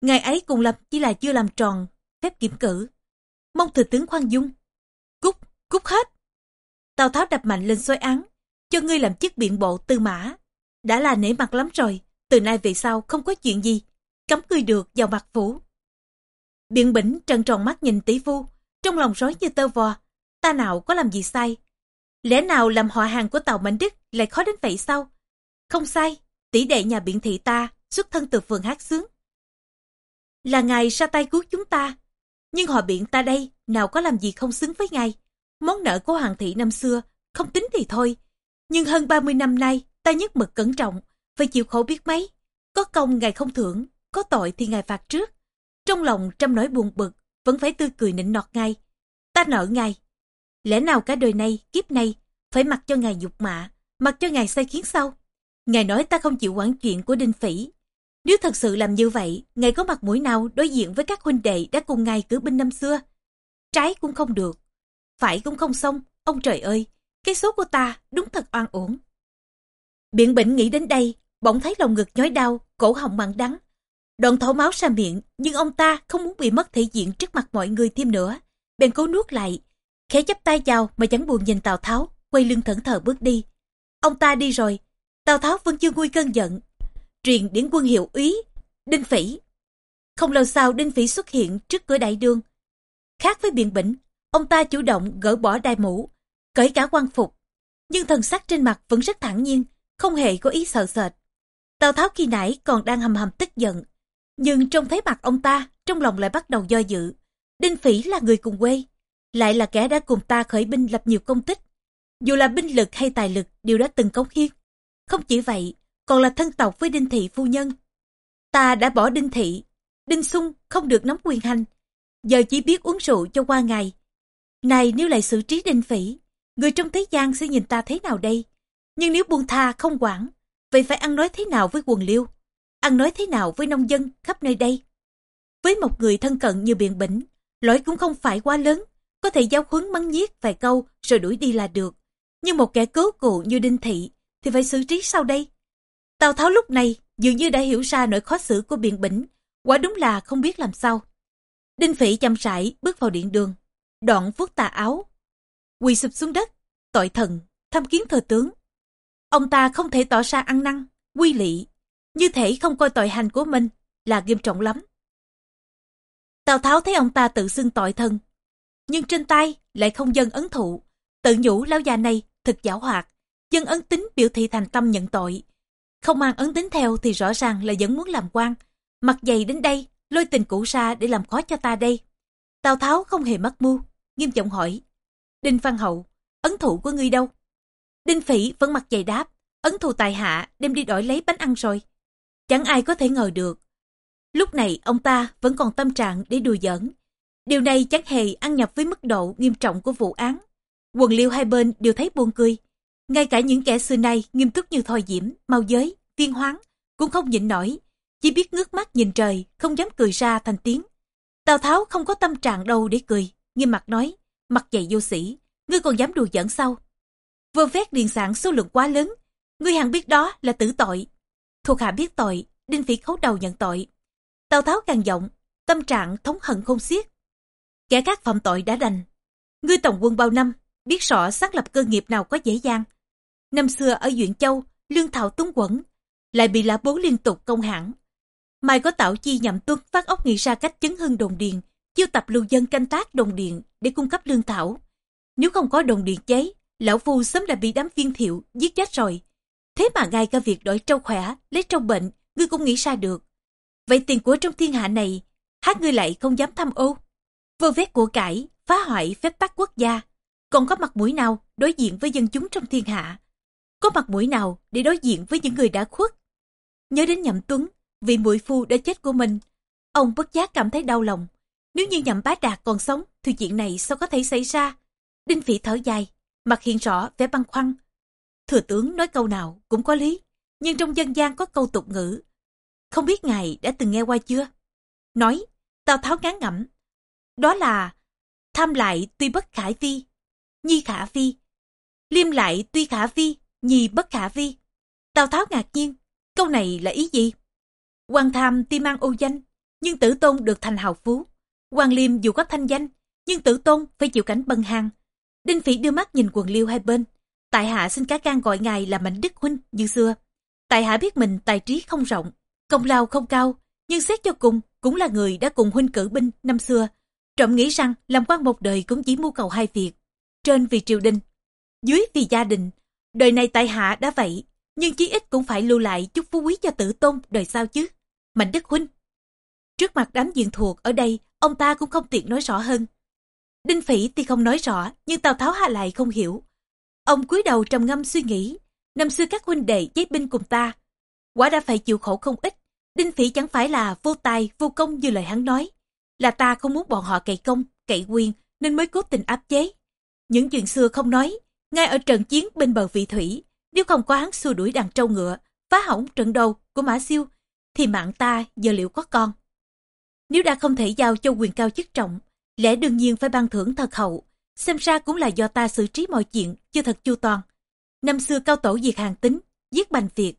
Ngày ấy cùng lập chỉ là chưa làm tròn phép kiểm cử. Mong thừa tướng khoan dung. Cút, cút hết. Tào Tháo đập mạnh lên xoay án, cho ngươi làm chức biện bộ tư mã. Đã là nể mặt lắm rồi, từ nay về sau không có chuyện gì. Cấm ngươi được vào mặt phủ. Biện bỉnh trần tròn mắt nhìn tỷ phu, trong lòng rối như tơ vò. Ta nào có làm gì sai? Lẽ nào làm họ hàng của Tàu Mạnh Đức lại khó đến vậy sao? Không sai, tỷ đệ nhà biện thị ta xuất thân từ vườn hát sướng. Là ngài ra tay cứu chúng ta, nhưng họ biện ta đây nào có làm gì không xứng với ngài. Món nợ của hoàng thị năm xưa, không tính thì thôi. Nhưng hơn 30 năm nay, ta nhất mực cẩn trọng, phải chịu khổ biết mấy. Có công ngài không thưởng, có tội thì ngài phạt trước. Trong lòng trăm nỗi buồn bực, vẫn phải tươi cười nịnh nọt ngài. Ta nợ ngài. Lẽ nào cả đời này, kiếp này, phải mặc cho ngài nhục mạ, mặc cho ngài sai khiến sau. Ngài nói ta không chịu quản chuyện của Đinh Phỉ. Nếu thật sự làm như vậy, ngài có mặt mũi nào đối diện với các huynh đệ đã cùng ngài cử binh năm xưa? Trái cũng không được, phải cũng không xong. Ông trời ơi, cái số của ta đúng thật oan uổng. Biện bỉnh nghĩ đến đây, bỗng thấy lòng ngực nhói đau, cổ họng mặn đắng. Đoạn thổ máu ra miệng, nhưng ông ta không muốn bị mất thể diện trước mặt mọi người thêm nữa. Bèn cố nuốt lại, khẽ chắp tay chào mà chẳng buồn nhìn Tào Tháo, quay lưng thẫn thờ bước đi. Ông ta đi rồi, Tào Tháo vẫn chưa nguôi cơn giận. Truyền điển quân hiệu úy, Đinh Phỉ. Không lâu sau Đinh Phỉ xuất hiện trước cửa đại đường. Khác với biện bỉnh, ông ta chủ động gỡ bỏ đai mũ, cởi cả quan phục. Nhưng thần sắc trên mặt vẫn rất thản nhiên, không hề có ý sợ sệt. Tào Tháo khi nãy còn đang hầm hầm tức giận. Nhưng trông thấy mặt ông ta, trong lòng lại bắt đầu do dự. Đinh Phỉ là người cùng quê, lại là kẻ đã cùng ta khởi binh lập nhiều công tích. Dù là binh lực hay tài lực đều đã từng cống hiến. Không chỉ vậy, còn là thân tộc với Đinh Thị phu nhân. Ta đã bỏ Đinh Thị, Đinh Sung không được nắm quyền hành, giờ chỉ biết uống rượu cho qua ngày. Này nếu lại xử trí Đinh Phỉ, người trong thế gian sẽ nhìn ta thế nào đây? Nhưng nếu buông tha không quản, vậy phải ăn nói thế nào với quần liêu? Ăn nói thế nào với nông dân khắp nơi đây? Với một người thân cận như biện bỉnh, lỗi cũng không phải quá lớn, có thể giáo huấn mắng nhiếc vài câu rồi đuổi đi là được. Nhưng một kẻ cố cụ như Đinh Thị thì phải xử trí sau đây. Tào Tháo lúc này dường như đã hiểu ra nỗi khó xử của biện bỉnh, quả đúng là không biết làm sao. Đinh Phỉ chậm rãi bước vào điện đường, đoạn vuốt tà áo, quỳ sụp xuống đất, tội thần, thăm kiến thừa tướng. Ông ta không thể tỏ ra ăn năn, quy lị, như thể không coi tội hành của mình là nghiêm trọng lắm. Tào Tháo thấy ông ta tự xưng tội thần, nhưng trên tay lại không dân ấn thụ, Tự nhủ lão già này thật giảo hoạt, dân ấn tính biểu thị thành tâm nhận tội. Không mang ấn tính theo thì rõ ràng là vẫn muốn làm quan. Mặt dày đến đây, lôi tình cũ ra để làm khó cho ta đây. Tào Tháo không hề mắc mưu, nghiêm trọng hỏi. Đinh Văn Hậu, ấn thủ của ngươi đâu? Đinh Phỉ vẫn mặt dày đáp, ấn thù tài hạ đem đi đổi lấy bánh ăn rồi. Chẳng ai có thể ngờ được. Lúc này ông ta vẫn còn tâm trạng để đùa giỡn. Điều này chẳng hề ăn nhập với mức độ nghiêm trọng của vụ án. Quần liêu hai bên đều thấy buồn cười. Ngay cả những kẻ xưa nay nghiêm túc như Thôi Diễm, Mau Giới, Viên Hoáng cũng không nhịn nổi. Chỉ biết ngước mắt nhìn trời, không dám cười ra thành tiếng. Tào Tháo không có tâm trạng đâu để cười, nghiêm mặt nói, mặt dày vô sĩ, ngươi còn dám đùa giỡn sao? Vơ vét điền sản số lượng quá lớn, ngươi hẳn biết đó là tử tội. Thuộc hạ biết tội, đinh phỉ khấu đầu nhận tội. Tào Tháo càng giọng, tâm trạng thống hận không xiết. Kẻ các phạm tội đã đành. Ngươi tổng quân bao năm, biết rõ xác lập cơ nghiệp nào có dễ dàng. Năm xưa ở Duyện Châu, lương thảo túng quẩn, lại bị lã bố liên tục công hãn Mai có tạo chi nhậm tuân phát ốc nghĩ ra cách chấn hưng đồng điền, chiêu tập lưu dân canh tác đồng điện để cung cấp lương thảo. Nếu không có đồng điện cháy, lão phu sớm đã bị đám viên thiệu giết chết rồi. Thế mà ngay cả việc đổi trâu khỏe, lấy trâu bệnh, ngươi cũng nghĩ ra được. Vậy tiền của trong thiên hạ này, hát ngươi lại không dám tham ô. vơ vét của cải, phá hoại phép tắc quốc gia. Còn có mặt mũi nào đối diện với dân chúng trong thiên hạ? Có mặt mũi nào để đối diện với những người đã khuất? Nhớ đến nhậm tuấn, vị muội phu đã chết của mình. Ông bất giác cảm thấy đau lòng. Nếu như nhậm bá đạt còn sống, thì chuyện này sao có thể xảy ra? Đinh Phỉ thở dài, mặt hiện rõ vẻ băn khoăn. Thừa tướng nói câu nào cũng có lý, nhưng trong dân gian có câu tục ngữ. Không biết ngài đã từng nghe qua chưa? Nói, Tào Tháo ngán ngẩm. Đó là tham lại tuy bất khả vi, nhi khả vi. Liêm lại tuy khả vi, nhi bất khả vi. Tào Tháo ngạc nhiên, câu này là ý gì? quan tham tuy mang ô danh, nhưng tử tôn được thành hào phú. quan liêm dù có thanh danh, nhưng tử tôn phải chịu cảnh bần hàng. Đinh Phỉ đưa mắt nhìn quần liêu hai bên. Tại hạ xin cá can gọi ngài là Mạnh Đức Huynh như xưa. Tại hạ biết mình tài trí không rộng, công lao không cao, nhưng xét cho cùng cũng là người đã cùng Huynh cử binh năm xưa. Trọng nghĩ rằng làm quan một đời cũng chỉ mưu cầu hai việc. Trên vì triều đình, dưới vì gia đình. Đời này tại hạ đã vậy, nhưng chí ít cũng phải lưu lại chút phú quý cho tử tôn đời sau chứ. Mạnh Đức Huynh. Trước mặt đám diện thuộc ở đây, ông ta cũng không tiện nói rõ hơn. Đinh Phỉ thì không nói rõ, nhưng Tào Tháo hạ lại không hiểu. Ông cúi đầu trầm ngâm suy nghĩ, năm xưa các huynh đệ giấy binh cùng ta, quả đã phải chịu khổ không ít. Đinh Phỉ chẳng phải là vô tài, vô công như lời hắn nói. Là ta không muốn bọn họ cậy công, cậy quyền, nên mới cố tình áp chế. Những chuyện xưa không nói, ngay ở trận chiến bên bờ vị thủy, nếu không có hắn xua đuổi đàn trâu ngựa, phá hỏng trận đầu của Mã Siêu, thì mạng ta giờ liệu có con. Nếu đã không thể giao cho quyền cao chức trọng, lẽ đương nhiên phải ban thưởng thật hậu. Xem ra cũng là do ta xử trí mọi chuyện chưa thật chu toàn. Năm xưa cao tổ diệt hàng tính, giết bành việt,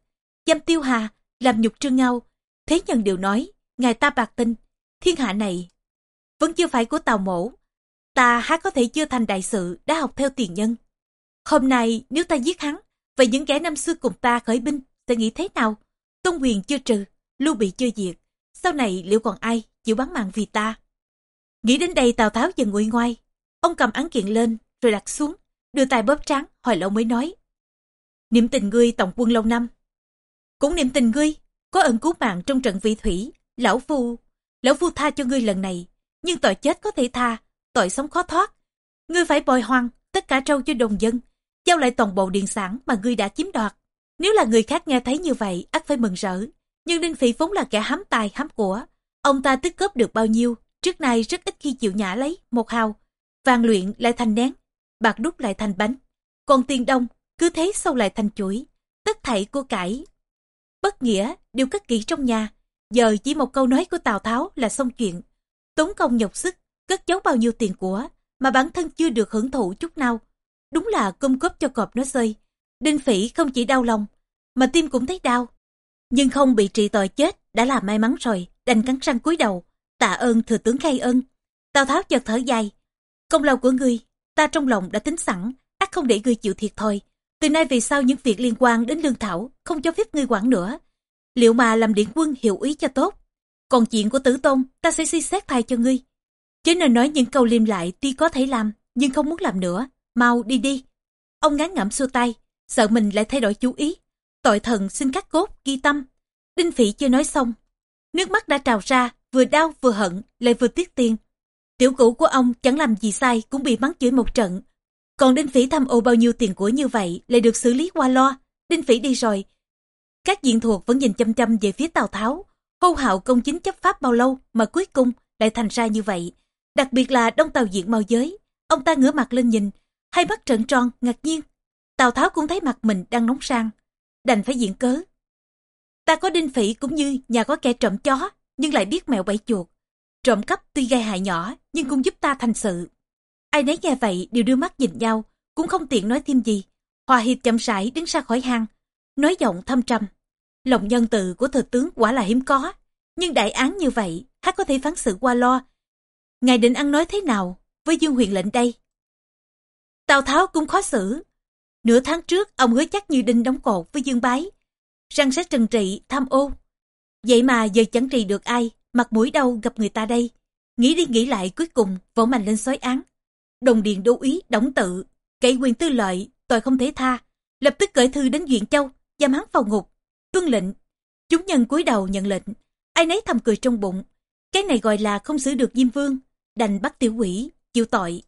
giam tiêu hà, làm nhục trương ngao. Thế nhân đều nói, ngài ta bạc tinh, thiên hạ này vẫn chưa phải của tàu mổ. Ta há có thể chưa thành đại sự đã học theo tiền nhân. Hôm nay nếu ta giết hắn, vậy những kẻ năm xưa cùng ta khởi binh sẽ nghĩ thế nào? Tôn quyền chưa trừ, lưu bị chưa diệt. Sau này liệu còn ai chịu bán mạng vì ta? Nghĩ đến đây Tào Tháo dần nguội ngoai. Ông cầm án kiện lên, rồi đặt xuống, đưa tay bóp trắng, hồi lâu mới nói. Niệm tình ngươi tổng quân lâu năm. Cũng niệm tình ngươi, có ơn cứu mạng trong trận vị thủy, lão phu, lão phu tha cho ngươi lần này, nhưng tội chết có thể tha, tội sống khó thoát. Ngươi phải bồi hoang tất cả trâu cho đồng dân, giao lại toàn bộ điện sản mà ngươi đã chiếm đoạt. Nếu là người khác nghe thấy như vậy, ắt phải mừng rỡ. Nhưng Đinh Phỉ vốn là kẻ hám tài hám của. Ông ta tích cóp được bao nhiêu, trước nay rất ít khi chịu nhã lấy một hào. Vàng luyện lại thành nén, bạc đúc lại thành bánh. Còn tiền đông, cứ thế sâu lại thành chuỗi. Tất thảy của cải. Bất nghĩa, đều cất kỹ trong nhà. Giờ chỉ một câu nói của Tào Tháo là xong chuyện. Tốn công nhọc sức, cất giấu bao nhiêu tiền của, mà bản thân chưa được hưởng thụ chút nào. Đúng là cung cấp cho cọp nó rơi. Đinh Phỉ không chỉ đau lòng, mà tim cũng thấy đau. Nhưng không bị trị tội chết đã là may mắn rồi, đành cắn răng cúi đầu, tạ ơn thừa tướng khai ân Tào Tháo chợt thở dài, công lao của ngươi, ta trong lòng đã tính sẵn, ắt không để ngươi chịu thiệt thôi. Từ nay về sau những việc liên quan đến lương thảo không cho phép ngươi quản nữa. Liệu mà làm điện quân hiệu ý cho tốt. Còn chuyện của tử tôn ta sẽ suy xét thay cho ngươi. Chứ nên nói những câu liêm lại tuy có thể làm nhưng không muốn làm nữa mau đi đi. Ông ngán ngẩm xua tay, sợ mình lại thay đổi chú ý. Tội thần xin cắt cốt, ghi tâm. Đinh Phỉ chưa nói xong. Nước mắt đã trào ra, vừa đau vừa hận, lại vừa tiếc tiền. Tiểu cũ của ông chẳng làm gì sai cũng bị mắng chửi một trận. Còn Đinh Phỉ tham ô bao nhiêu tiền của như vậy lại được xử lý qua lo. Đinh Phỉ đi rồi. Các diện thuộc vẫn nhìn chăm chăm về phía Tào Tháo. Hô hạo công chính chấp pháp bao lâu mà cuối cùng lại thành ra như vậy. Đặc biệt là đông Tàu diện mau giới. Ông ta ngửa mặt lên nhìn, hai mắt trợn tròn, ngạc nhiên. Tào Tháo cũng thấy mặt mình đang nóng sang. Đành phải diện cớ. Ta có Đinh Phỉ cũng như nhà có kẻ trộm chó, nhưng lại biết mèo bẫy chuột. Trộm cắp tuy gây hại nhỏ, nhưng cũng giúp ta thành sự. Ai nấy nghe vậy đều đưa mắt nhìn nhau, cũng không tiện nói thêm gì. Hòa hiệp chậm rãi đứng ra khỏi hang, nói giọng thâm trầm. Lòng nhân từ của thừa tướng quả là hiếm có, nhưng đại án như vậy, hát có thể phán xử qua lo. Ngài định ăn nói thế nào với Dương huyền lệnh đây? Tào Tháo cũng khó xử. Nửa tháng trước, ông hứa chắc như đinh đóng cột với Dương Bái, rằng sẽ trừng trị, tham ô. Vậy mà giờ chẳng trị được ai, mặt mũi đâu gặp người ta đây. Nghĩ đi nghĩ lại cuối cùng, vỗ mạnh lên xói án. Đồng điện đô ý, đóng tự, cậy quyền tư lợi, tội không thể tha. Lập tức gửi thư đến Duyện Châu, giam hắn vào ngục. Tuân lệnh. Chúng nhân cúi đầu nhận lệnh. Ai nấy thầm cười trong bụng. Cái này gọi là không xử được Diêm Vương. Đành bắt tiểu quỷ, chịu tội.